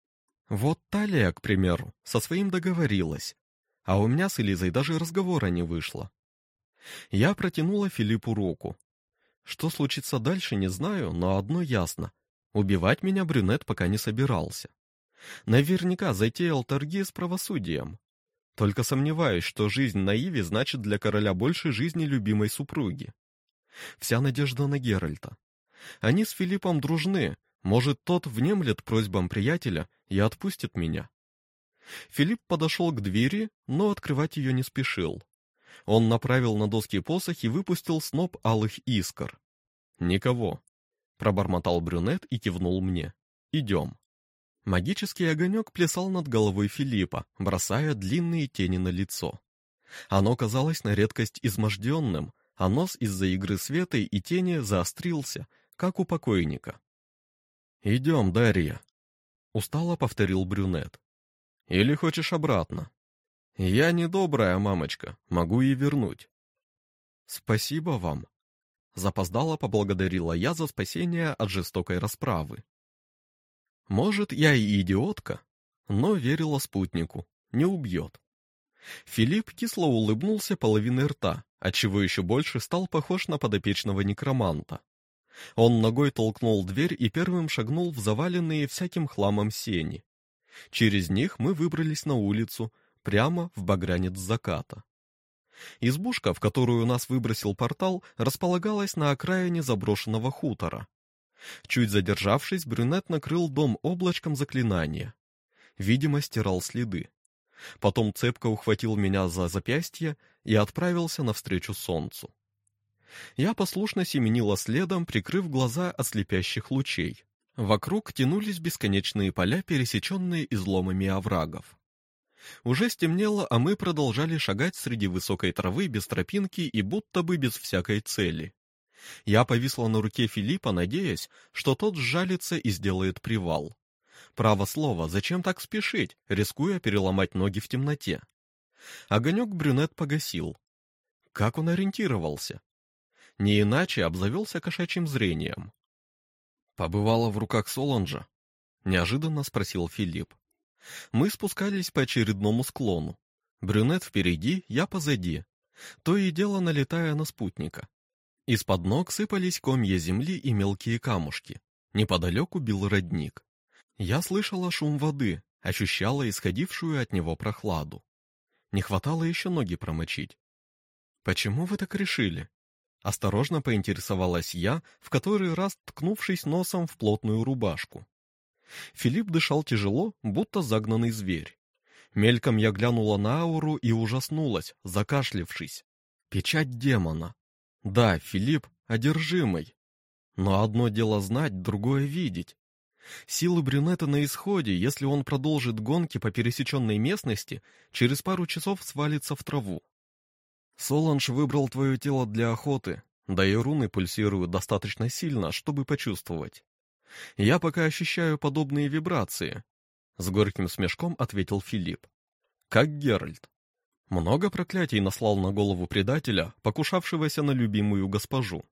Вот Талия, к примеру, со своим договорилась, а у меня с Элизой даже разговора не вышло. Я протянула Филиппу руку. Что случится дальше, не знаю, но одно ясно. Убивать меня брюнет пока не собирался. Наверняка затеял торги с правосудием. Только сомневаюсь, что жизнь на Иве значит для короля больше жизни любимой супруги. Вся надежда на Геральта. Они с Филиппом дружны, может, тот внемлет просьбам приятеля и отпустит меня. Филипп подошел к двери, но открывать ее не спешил. Он направил на доски посох и выпустил сноп алых искр. «Никого», — пробормотал брюнет и кивнул мне. «Идем». Магический огонек плясал над головой Филиппа, бросая длинные тени на лицо. Оно казалось на редкость изможденным, а нос из-за игры света и тени заострился, как у покойника. «Идем, Дарья», — устало повторил брюнет. Или хочешь обратно? Я не добрая мамочка, могу и вернуть. Спасибо вам. Запоздало поблагодарила я за спасение от жестокой расправы. Может, я и идиотка, но верила спутнику, не убьет. Филипп кисло улыбнулся половиной рта, отчего еще больше стал похож на подопечного некроманта. Он ногой толкнул дверь и первым шагнул в заваленные всяким хламом сени. Через них мы выбрались на улицу, прямо в багрянец заката. Избушка, в которую нас выбросил портал, располагалась на окраине заброшенного хутора. Чуть задержавшись, брюнет накрыл дом облачком заклинания. Видимо, стирал следы. Потом цепко ухватил меня за запястье и отправился навстречу солнцу. Я послушно семенила следом, прикрыв глаза от слепящих лучей. Вокруг тянулись бесконечные поля, пересеченные изломами оврагов. Уже стемнело, а мы продолжали шагать среди высокой травы без тропинки и будто бы без всякой цели. Я повисла на руке Филиппа, надеясь, что тот сжалится и сделает привал. Право слово, зачем так спешить, рискуя переломать ноги в темноте? Огонек брюнет погасил. Как он ориентировался? Не иначе обзавелся кошачьим зрением. Побывала в руках Соланжа? Неожиданно спросил Филипп. Мы спускались по очередному склону. Брюнет впереди, я позади. То и дело налетая на спутника. Из-под ног сыпались комья земли и мелкие камушки. Неподалеку бил родник. Я слышала шум воды, ощущала исходившую от него прохладу. Не хватало еще ноги промочить. «Почему вы так решили?» Осторожно поинтересовалась я, в который раз ткнувшись носом в плотную рубашку. Филипп дышал тяжело, будто загнанный зверь. Мельком я глянула на ауру и ужаснулась, закашлившись. Печать демона. Да, Филипп одержимый. Но одно дело знать, другое видеть. Силы брюнета на исходе, если он продолжит гонки по пересеченной местности, через пару часов свалится в траву. Соланж выбрал твое тело для охоты, да и руны пульсируют достаточно сильно, чтобы почувствовать. Я пока ощущаю подобные вибрации, с горьким смешком ответил Филипп. Как Геральт. Много проклятий наслал на голову предателя, покушавшегося на любимую госпожу.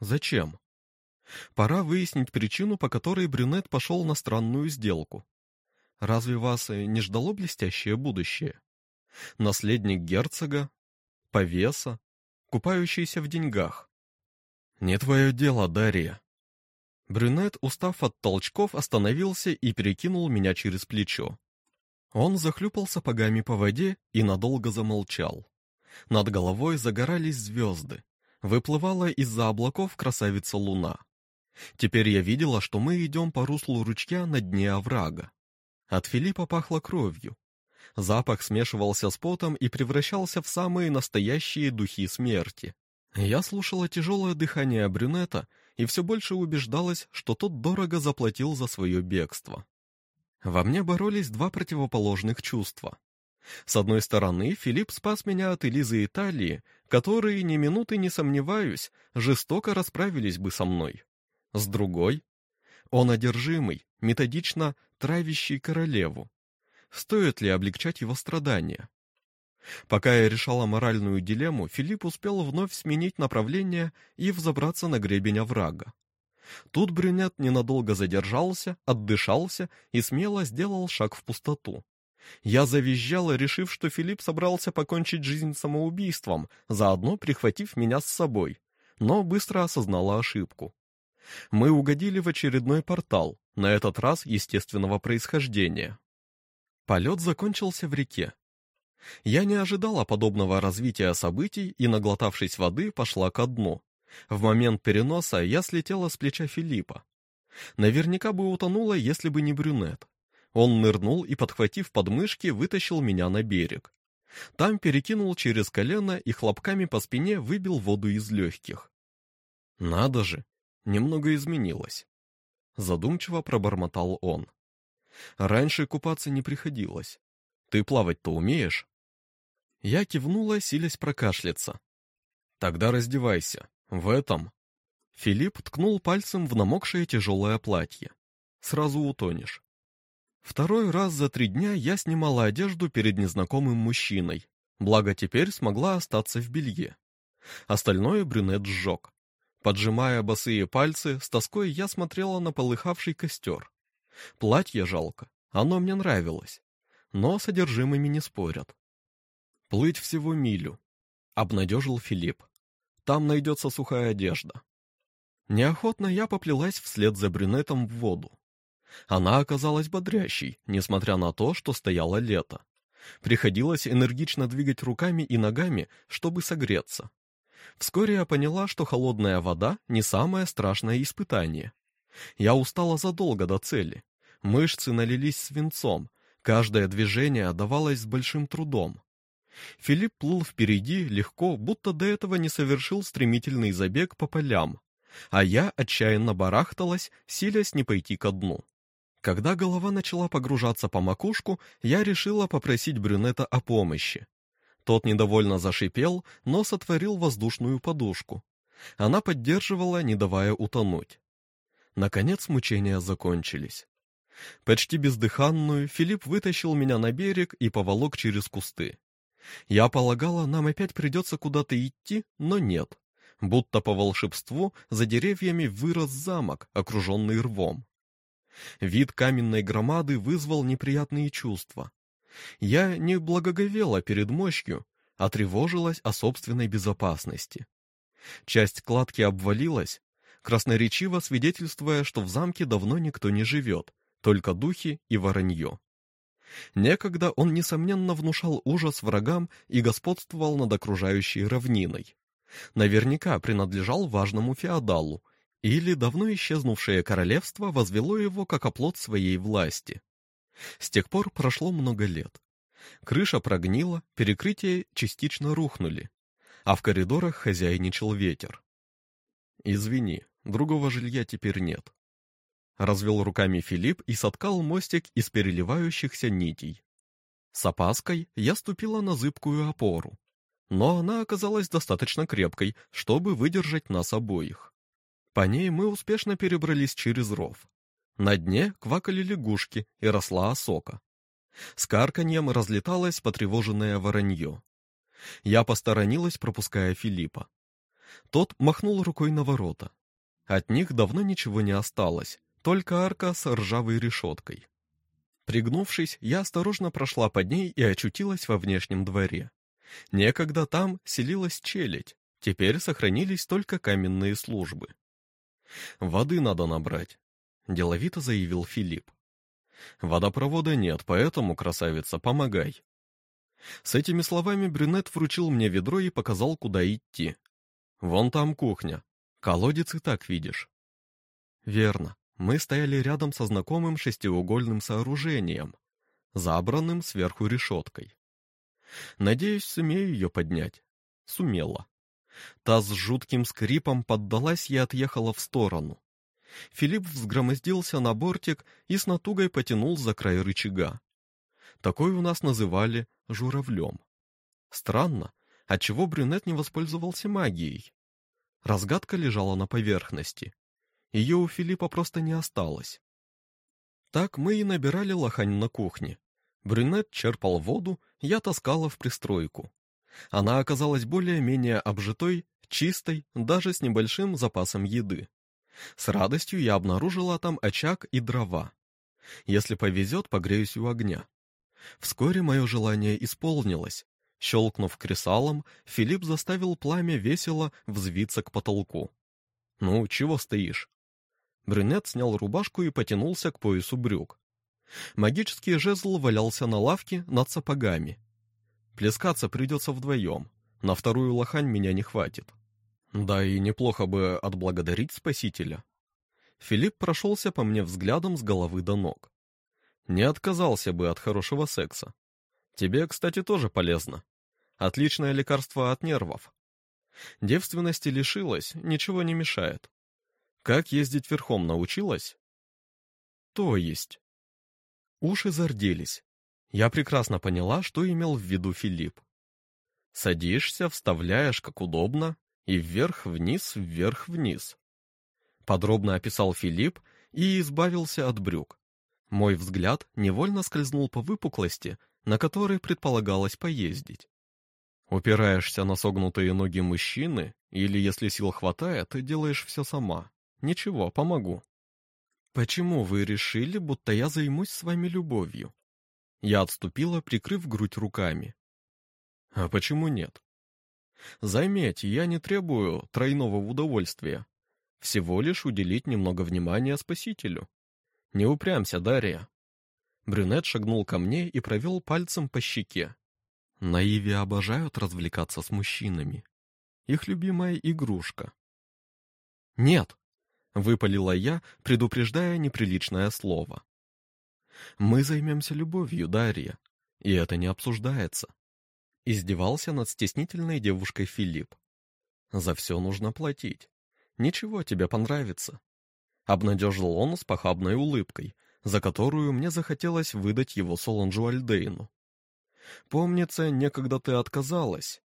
Зачем? Пора выяснить причину, по которой брюнет пошел на странную сделку. Разве вас не ждало блестящее будущее? Наследник герцога, повеса, купающийся в деньгах. «Не твое дело, Дарья». Брюнет, устав от толчков, остановился и перекинул меня через плечо. Он захлюпал сапогами по воде и надолго замолчал. Над головой загорались звезды. Выплывала из-за облаков красавица луна. Теперь я видела, что мы идем по руслу ручья на дне оврага. От Филиппа пахло кровью. Запах смешивался с потом и превращался в самые настоящие духи смерти. Я слушала тяжелое дыхание брюнета и все больше убеждалась, что тот дорого заплатил за свое бегство. Во мне боролись два противоположных чувства. С одной стороны, Филипп спас меня от Элизы Италии, которые, ни минуты не сомневаюсь, жестоко расправились бы со мной. С другой, он одержимый, методично травящий королеву. Стоит ли облегчать его страдания? Пока я решала моральную дилемму, Филипп успел вновь сменить направление и взобраться на гребень оврага. Тут брюнет ненадолго задержался, отдышался и смело сделал шаг в пустоту. Я завизжала, решив, что Филипп собрался покончить жизнь самоубийством, заодно прихватив меня с собой, но быстро осознала ошибку. Мы угодили в очередной портал, на этот раз естественного происхождения. Полет закончился в реке. Я не ожидала подобного развития событий и, наглотавшись воды, пошла ко дну. В момент переноса я слетела с плеча Филиппа. Наверняка бы утонула, если бы не брюнет. Он нырнул и, подхватив подмышки, вытащил меня на берег. Там перекинул через колено и хлопками по спине выбил воду из легких. Надо же, немного изменилось. Задумчиво пробормотал он. Раньше купаться не приходилось. Ты плавать-то умеешь? Я кивнула, силясь прокашляться. Тогда раздевайся. В этом. Филипп ткнул пальцем в намокшее тяжелое платье. Сразу утонешь. Второй раз за три дня я снимала одежду перед незнакомым мужчиной, благо теперь смогла остаться в белье. Остальное брюнет сжег. Поджимая босые пальцы, с тоской я смотрела на полыхавший костер. Платье жалко, оно мне нравилось, но содержимыми не спорят. Плыть всего милю, обнадежил Филипп. Там найдется сухая одежда. Неохотно я поплелась вслед за брюнетом в воду. Она оказалась бодрящей, несмотря на то, что стояло лето. Приходилось энергично двигать руками и ногами, чтобы согреться. Вскоре я поняла, что холодная вода не самое страшное испытание. Я устала задолго до цели. Мышцы налились свинцом, каждое движение давалось с большим трудом. Филипп плыл впереди легко, будто до этого не совершил стремительный забег по полям, а я отчаянно барахталась, силясь не пойти ко дну. Когда голова начала погружаться по макушку, я решила попросить брюнета о помощи. Тот недовольно зашипел, но сотворил воздушную подушку. Она поддерживала, не давая утонуть. Наконец мучения закончились. Почти бездыханную Филипп вытащил меня на берег и поволок через кусты. Я полагала, нам опять придется куда-то идти, но нет. Будто по волшебству за деревьями вырос замок, окруженный рвом. Вид каменной громады вызвал неприятные чувства. Я не благоговела перед мощью, а тревожилась о собственной безопасности. Часть кладки обвалилась, красноречиво свидетельствуя, что в замке давно никто не живет, только духи и воронье. Некогда он, несомненно, внушал ужас врагам и господствовал над окружающей равниной. Наверняка принадлежал важному феодалу, или давно исчезнувшее королевство возвело его как оплот своей власти. С тех пор прошло много лет. Крыша прогнила, перекрытия частично рухнули, а в коридорах хозяйничал ветер. «Извини, другого жилья теперь нет», — развел руками Филипп и соткал мостик из переливающихся нитей. С опаской я ступила на зыбкую опору, но она оказалась достаточно крепкой, чтобы выдержать нас обоих. По ней мы успешно перебрались через ров. На дне квакали лягушки и росла осока. С карканьем разлеталось потревоженное воронье. Я посторонилась, пропуская Филиппа. Тот махнул рукой на ворота. От них давно ничего не осталось, только арка с ржавой решеткой. Пригнувшись, я осторожно прошла под ней и очутилась во внешнем дворе. Некогда там селилась челядь, теперь сохранились только каменные службы. «Воды надо набрать», — деловито заявил Филипп. «Водопровода нет, поэтому, красавица, помогай». С этими словами брюнет вручил мне ведро и показал, куда идти. «Вон там кухня. Колодец и так видишь». «Верно. Мы стояли рядом со знакомым шестиугольным сооружением. забранным сверху решеткой. Надеюсь, сумею ее поднять. Сумела. Та с жутким скрипом поддалась и отъехала в сторону. Филипп взгромоздился на бортик и с натугой потянул за край рычага. Такой у нас называли журавлем. Странно, отчего брюнет не воспользовался магией. Разгадка лежала на поверхности. Ее у Филиппа просто не осталось. Так мы и набирали лохань на кухне. Брюнет черпал воду, я таскала в пристройку. Она оказалась более-менее обжитой, чистой, даже с небольшим запасом еды. С радостью я обнаружила там очаг и дрова. Если повезет, погреюсь у огня. Вскоре мое желание исполнилось. Щелкнув кресалом, Филипп заставил пламя весело взвиться к потолку. «Ну, чего стоишь?» Брюнет снял рубашку и потянулся к поясу брюк. Магический жезл валялся на лавке над сапогами. Плескаться придется вдвоем. На вторую лохань меня не хватит. Да и неплохо бы отблагодарить спасителя. Филипп прошелся по мне взглядом с головы до ног. Не отказался бы от хорошего секса. Тебе, кстати, тоже полезно. Отличное лекарство от нервов. Девственности лишилась, ничего не мешает. Как ездить верхом научилась? То есть. Уши зарделись. Я прекрасно поняла, что имел в виду Филипп. Садишься, вставляешь как удобно, и вверх-вниз, вверх-вниз. Подробно описал Филипп и избавился от брюк. Мой взгляд невольно скользнул по выпуклости, на которой предполагалось поездить. Упираешься на согнутые ноги мужчины, или, если сил хватает, делаешь все сама. Ничего, помогу. Почему вы решили, будто я займусь с вами любовью? Я отступила, прикрыв грудь руками. А почему нет? Заметь, я не требую тройного удовольствия. Всего лишь уделить немного внимания спасителю. Не упрямься, Дарья. Брюнет шагнул ко мне и провел пальцем по щеке. Наиви обожают развлекаться с мужчинами. Их любимая игрушка. «Нет!» — выпалила я, предупреждая неприличное слово. «Мы займемся любовью, Дарья, и это не обсуждается издевался над стеснительной девушкой Филипп. «За все нужно платить. Ничего тебе понравится». Обнадежил он с похабной улыбкой, за которую мне захотелось выдать его Соланжу Альдейну. «Помнится, некогда ты отказалась.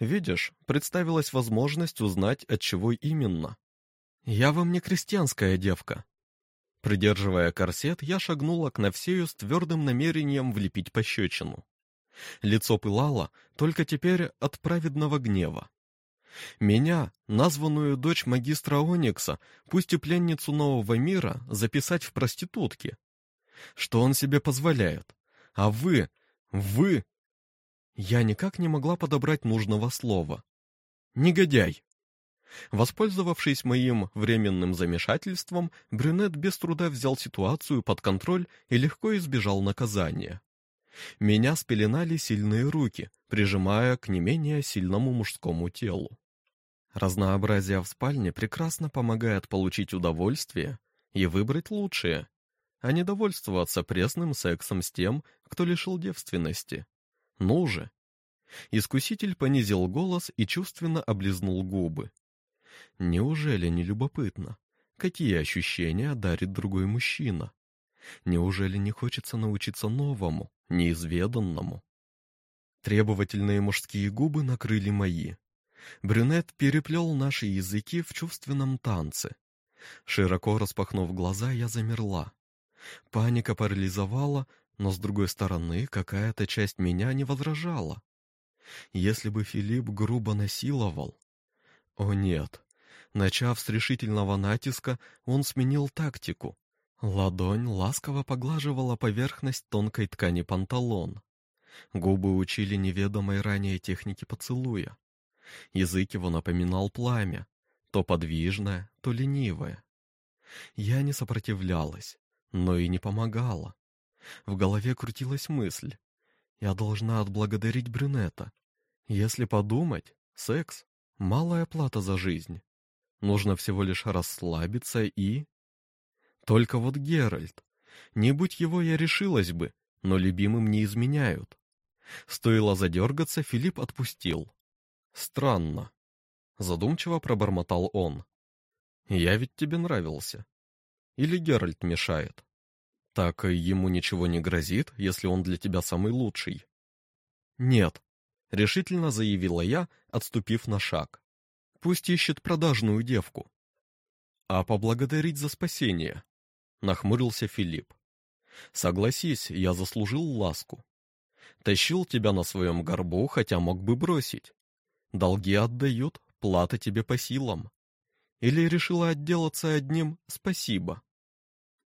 Видишь, представилась возможность узнать, от чего именно. Я вам не крестьянская девка». Придерживая корсет, я шагнула к Навсею с твердым намерением влепить пощечину. Лицо пылало, только теперь от праведного гнева. Меня, названную дочь магистра Оникса, пусть и пленницу нового мира, записать в проститутки. Что он себе позволяет? А вы, вы... Я никак не могла подобрать нужного слова. Негодяй. Воспользовавшись моим временным замешательством, брюнет без труда взял ситуацию под контроль и легко избежал наказания. Меня спеленали сильные руки, прижимая к не менее сильному мужскому телу. Разнообразие в спальне прекрасно помогает получить удовольствие и выбрать лучшее, а не довольствоваться пресным сексом с тем, кто лишил девственности. Ну же! Искуситель понизил голос и чувственно облизнул губы. Неужели не любопытно, какие ощущения дарит другой мужчина? Неужели не хочется научиться новому, неизведанному? Требовательные мужские губы накрыли мои. Брюнет переплел наши языки в чувственном танце. Широко распахнув глаза, я замерла. Паника парализовала, но, с другой стороны, какая-то часть меня не возражала. Если бы Филипп грубо насиловал... О нет! Начав с решительного натиска, он сменил тактику. Ладонь ласково поглаживала поверхность тонкой ткани панталон. Губы учили неведомой ранее технике поцелуя. Язык его напоминал пламя, то подвижное, то ленивое. Я не сопротивлялась, но и не помогала. В голове крутилась мысль. Я должна отблагодарить брюнета. Если подумать, секс — малая плата за жизнь. Нужно всего лишь расслабиться и... Только вот Геральт. Не будь его, я решилась бы, но любимым не изменяют. Стоило задергаться, Филипп отпустил. Странно. Задумчиво пробормотал он. Я ведь тебе нравился. Или Геральт мешает? Так ему ничего не грозит, если он для тебя самый лучший. Нет, решительно заявила я, отступив на шаг. Пусть ищет продажную девку. А поблагодарить за спасение, нахмурился Филипп. Согласись, я заслужил ласку. Тащил тебя на своем горбу, хотя мог бы бросить. Долги отдают, плата тебе по силам. Или решила отделаться одним «спасибо».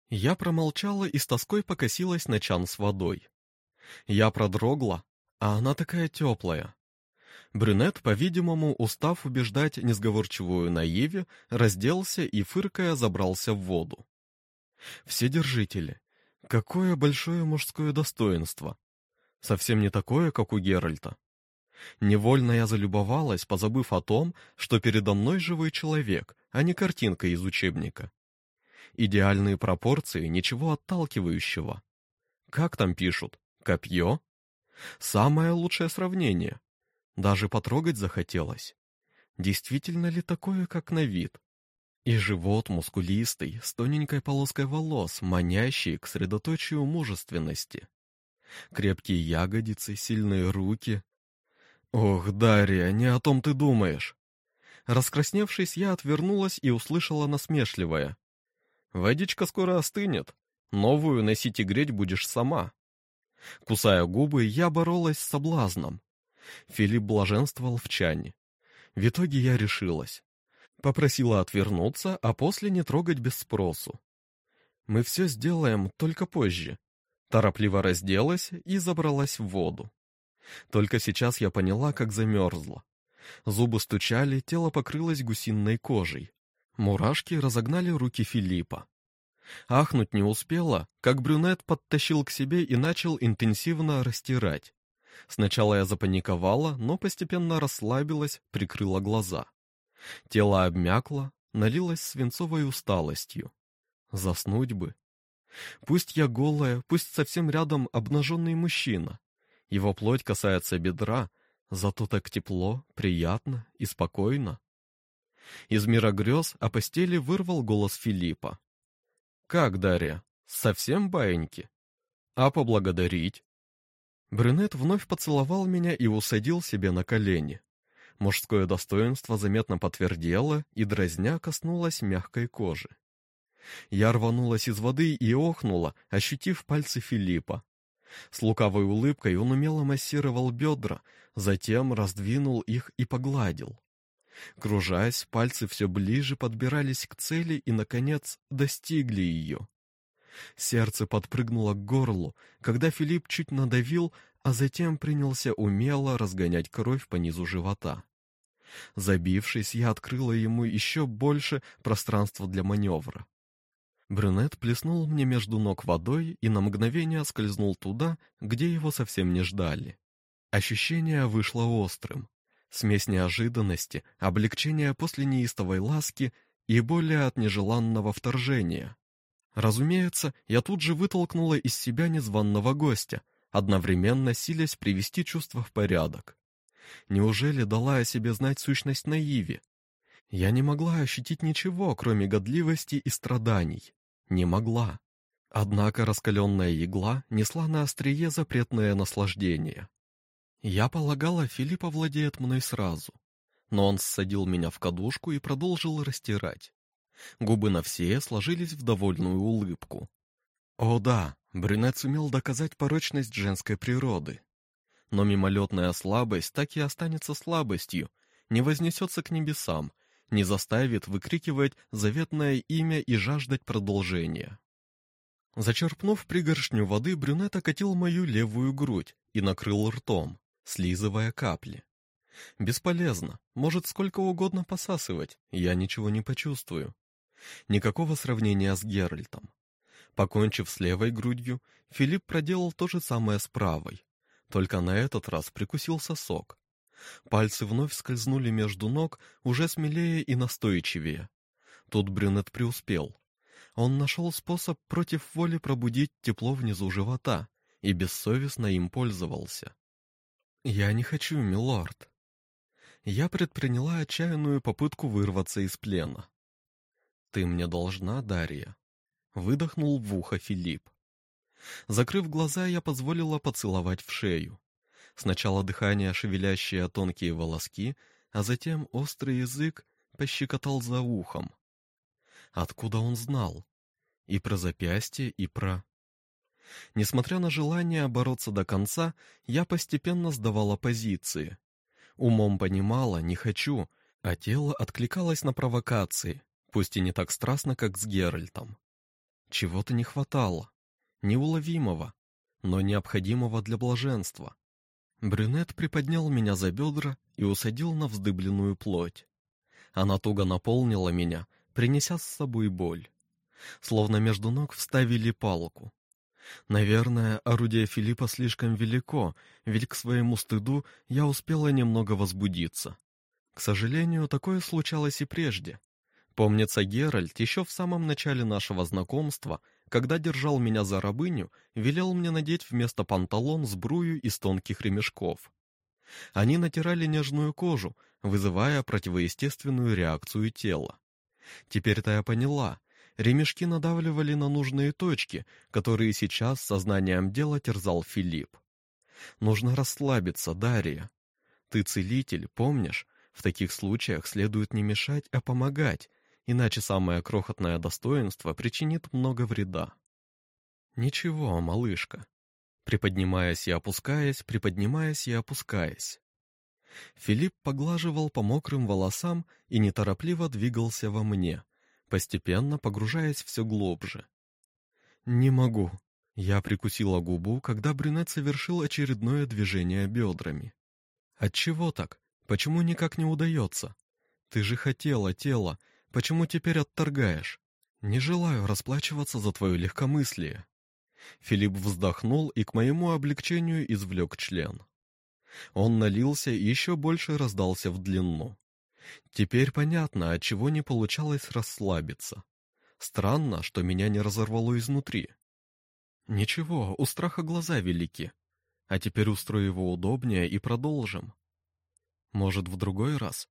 Я промолчала и с тоской покосилась на чан с водой. Я продрогла, а она такая теплая. Брюнет, по-видимому, устав убеждать несговорчивую Наиве, разделся и, фыркая, забрался в воду. Вседержители. Какое большое мужское достоинство. Совсем не такое, как у Геральта. Невольно я залюбовалась, позабыв о том, что передо мной живой человек, а не картинка из учебника. Идеальные пропорции, ничего отталкивающего. Как там пишут? Копье? Самое лучшее сравнение. Даже потрогать захотелось. Действительно ли такое, как на вид? И живот мускулистый, с тоненькой полоской волос, манящий к средоточию мужественности. Крепкие ягодицы, сильные руки. Ох, Дарья, не о том ты думаешь. Раскрасневшись, я отвернулась и услышала насмешливое. Водичка скоро остынет. Новую носить и греть будешь сама. Кусая губы, я боролась с соблазном. Филипп блаженствовал в чане. В итоге я решилась. Попросила отвернуться, а после не трогать без спросу. Мы все сделаем, только позже. Торопливо разделась и забралась в воду. Только сейчас я поняла, как замерзла. Зубы стучали, тело покрылось гусиной кожей. Мурашки разогнали руки Филиппа. Ахнуть не успела, как брюнет подтащил к себе и начал интенсивно растирать. Сначала я запаниковала, но постепенно расслабилась, прикрыла глаза. Тело обмякло, налилось свинцовой усталостью. Заснуть бы. Пусть я голая, пусть совсем рядом обнаженный мужчина. Его плоть касается бедра, зато так тепло, приятно и спокойно. Из мира грез о постели вырвал голос Филиппа. «Как, Дарья, совсем баиньки? А поблагодарить?» Брюнет вновь поцеловал меня и усадил себе на колени. Мужское достоинство заметно подтвердело, и дразня коснулась мягкой кожи. Я рванулась из воды и охнула, ощутив пальцы Филиппа. С лукавой улыбкой он умело массировал бедра, затем раздвинул их и погладил. Кружась, пальцы все ближе подбирались к цели и, наконец, достигли ее. Сердце подпрыгнуло к горлу, когда Филипп чуть надавил, а затем принялся умело разгонять кровь по низу живота. Забившись, я открыла ему еще больше пространства для маневра. Брюнет плеснул мне между ног водой и на мгновение скользнул туда, где его совсем не ждали. Ощущение вышло острым. Смесь неожиданности, облегчения после неистовой ласки и боли от нежеланного вторжения. Разумеется, я тут же вытолкнула из себя незваного гостя, одновременно силясь привести чувства в порядок. Неужели дала о себе знать сущность наиви? Я не могла ощутить ничего, кроме годливости и страданий. Не могла. Однако раскаленная игла несла на острие запретное наслаждение. Я полагала, Филипп овладеет мной сразу. Но он ссадил меня в кадушку и продолжил растирать. Губы на все сложились в довольную улыбку. О да, брюнет сумел доказать порочность женской природы. Но мимолетная слабость так и останется слабостью, не вознесется к небесам, не заставит выкрикивать заветное имя и жаждать продолжения. Зачерпнув пригоршню воды, брюнет окатил мою левую грудь и накрыл ртом слизывая капли. Бесполезно, может сколько угодно посасывать, я ничего не почувствую. Никакого сравнения с Геральтом. Покончив с левой грудью, Филипп проделал то же самое с правой, только на этот раз прикусил сосок. Пальцы вновь скользнули между ног, уже смелее и настойчивее. Тут брюнет преуспел. Он нашел способ против воли пробудить тепло внизу живота, и бессовестно им пользовался. «Я не хочу, милорд». Я предприняла отчаянную попытку вырваться из плена. «Ты мне должна, Дарья», — выдохнул в ухо Филипп. Закрыв глаза, я позволила поцеловать в шею. Сначала дыхание, шевелящее тонкие волоски, а затем острый язык пощекотал за ухом. Откуда он знал? И про запястье, и про... Несмотря на желание бороться до конца, я постепенно сдавала позиции. Умом понимала, не хочу, а тело откликалось на провокации, пусть и не так страстно, как с Геральтом. Чего-то не хватало, неуловимого, но необходимого для блаженства. Брюнет приподнял меня за бедра и усадил на вздыбленную плоть. Она туго наполнила меня, принеся с собой боль. Словно между ног вставили палку. Наверное, орудие Филиппа слишком велико, ведь к своему стыду я успела немного возбудиться. К сожалению, такое случалось и прежде. Помнится, Геральт еще в самом начале нашего знакомства, когда держал меня за рабыню, велел мне надеть вместо панталон сбрую из тонких ремешков. Они натирали нежную кожу, вызывая противоестественную реакцию тела. Теперь-то я поняла, ремешки надавливали на нужные точки, которые сейчас сознанием дела терзал Филипп. Нужно расслабиться, Дарья. Ты целитель, помнишь? В таких случаях следует не мешать, а помогать, иначе самое крохотное достоинство причинит много вреда. Ничего, малышка. Приподнимаясь и опускаясь, приподнимаясь и опускаясь. Филипп поглаживал по мокрым волосам и неторопливо двигался во мне, постепенно погружаясь все глубже. «Не могу». Я прикусила губу, когда брюнет совершил очередное движение бедрами. «Отчего так? Почему никак не удается? Ты же хотела тело, почему теперь отторгаешь? Не желаю расплачиваться за твое легкомыслие». Филипп вздохнул и к моему облегчению извлек член. Он налился и еще больше раздался в длину. Теперь понятно, от чего не получалось расслабиться. Странно, что меня не разорвало изнутри. Ничего, у страха глаза велики. А теперь устрою его удобнее и продолжим. Может, в другой раз?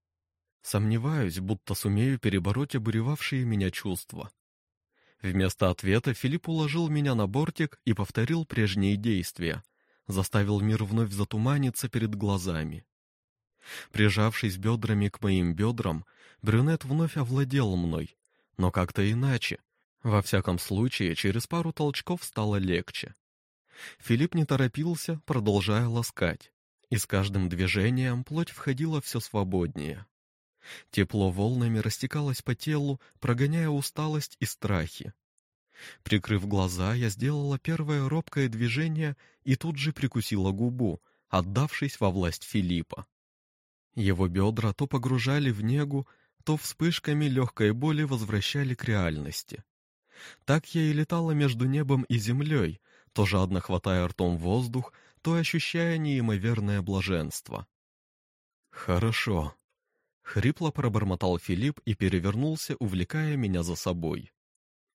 Сомневаюсь, будто сумею перебороть обуревавшие меня чувства. Вместо ответа Филипп уложил меня на бортик и повторил прежние действия, заставил мир вновь затуманиться перед глазами. Прижавшись бедрами к моим бедрам, брюнет вновь овладел мной, но как-то иначе. Во всяком случае, через пару толчков стало легче. Филипп не торопился, продолжая ласкать, и с каждым движением плоть входила все свободнее. Тепло волнами растекалось по телу, прогоняя усталость и страхи. Прикрыв глаза, я сделала первое робкое движение и тут же прикусила губу, отдавшись во власть Филиппа. Его бедра то погружали в негу, то вспышками легкой боли возвращали к реальности. Так я и летала между небом и землей, то жадно хватая ртом воздух, то ощущая неимоверное блаженство. «Хорошо», — хрипло пробормотал Филипп и перевернулся, увлекая меня за собой.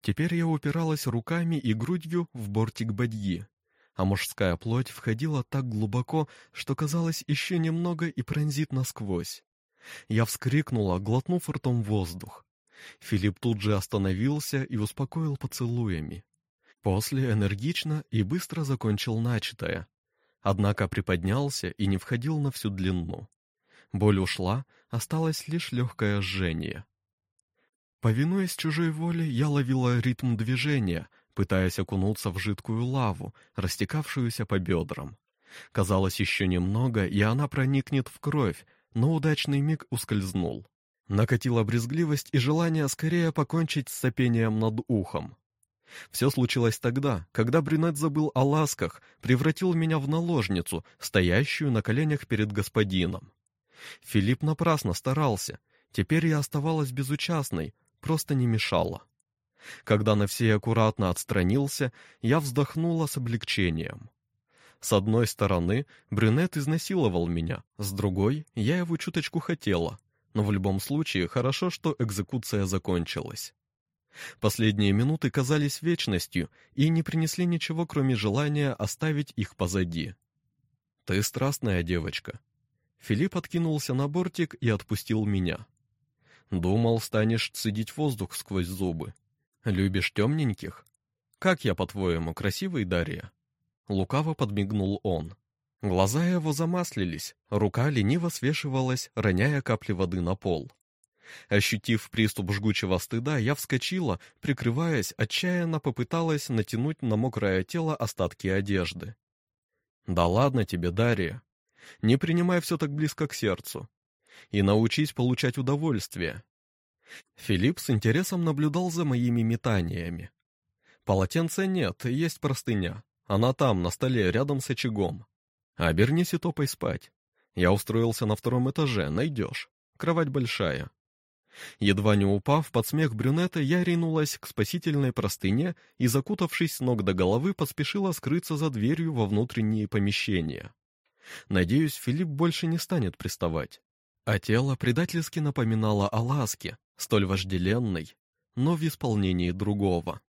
Теперь я упиралась руками и грудью в бортик бадьи, а мужская плоть входила так глубоко, что казалось еще немного и пронзит насквозь. Я вскрикнула, глотнув ртом воздух. Филипп тут же остановился и успокоил поцелуями. После энергично и быстро закончил начатое. Однако приподнялся и не входил на всю длину. Боль ушла, осталось лишь легкое жжение. Повинуясь чужой воле, я ловила ритм движения, пытаясь окунуться в жидкую лаву, растекавшуюся по бедрам. Казалось, еще немного, и она проникнет в кровь, но удачный миг ускользнул. Накатила брезгливость и желание скорее покончить с сопением над ухом. Все случилось тогда, когда брюнет забыл о ласках, превратил меня в наложницу, стоящую на коленях перед господином. Филипп напрасно старался. Теперь я оставалась безучастной, просто не мешала. Когда Навсей аккуратно отстранился, я вздохнула с облегчением. С одной стороны, брюнет изнасиловал меня, с другой, я его чуточку хотела, но в любом случае хорошо, что экзекуция закончилась. Последние минуты казались вечностью и не принесли ничего, кроме желания оставить их позади. «Ты страстная девочка». Филипп откинулся на бортик и отпустил меня. «Думал, станешь цедить воздух сквозь зубы. Любишь темненьких? Как я, по-твоему, красивый, Дарья?» Лукаво подмигнул он. Глаза его замаслились, рука лениво свешивалась, роняя капли воды на пол. Ощутив приступ жгучего стыда, я вскочила, прикрываясь, отчаянно попыталась натянуть на мокрое тело остатки одежды. «Да ладно тебе, Дарья. Не принимай все так близко к сердцу. И научись получать удовольствие». Филипп с интересом наблюдал за моими метаниями. «Полотенца нет, есть простыня. Она там, на столе, рядом с очагом. Обернись и топай спать. Я устроился на втором этаже, найдешь. Кровать большая. Едва не упав под смех брюнета, я ринулась к спасительной простыне и, закутавшись с ног до головы, поспешила скрыться за дверью во внутренние помещения. Надеюсь, Филипп больше не станет приставать. А тело предательски напоминало о ласке, столь вожделенной, но в исполнении другого.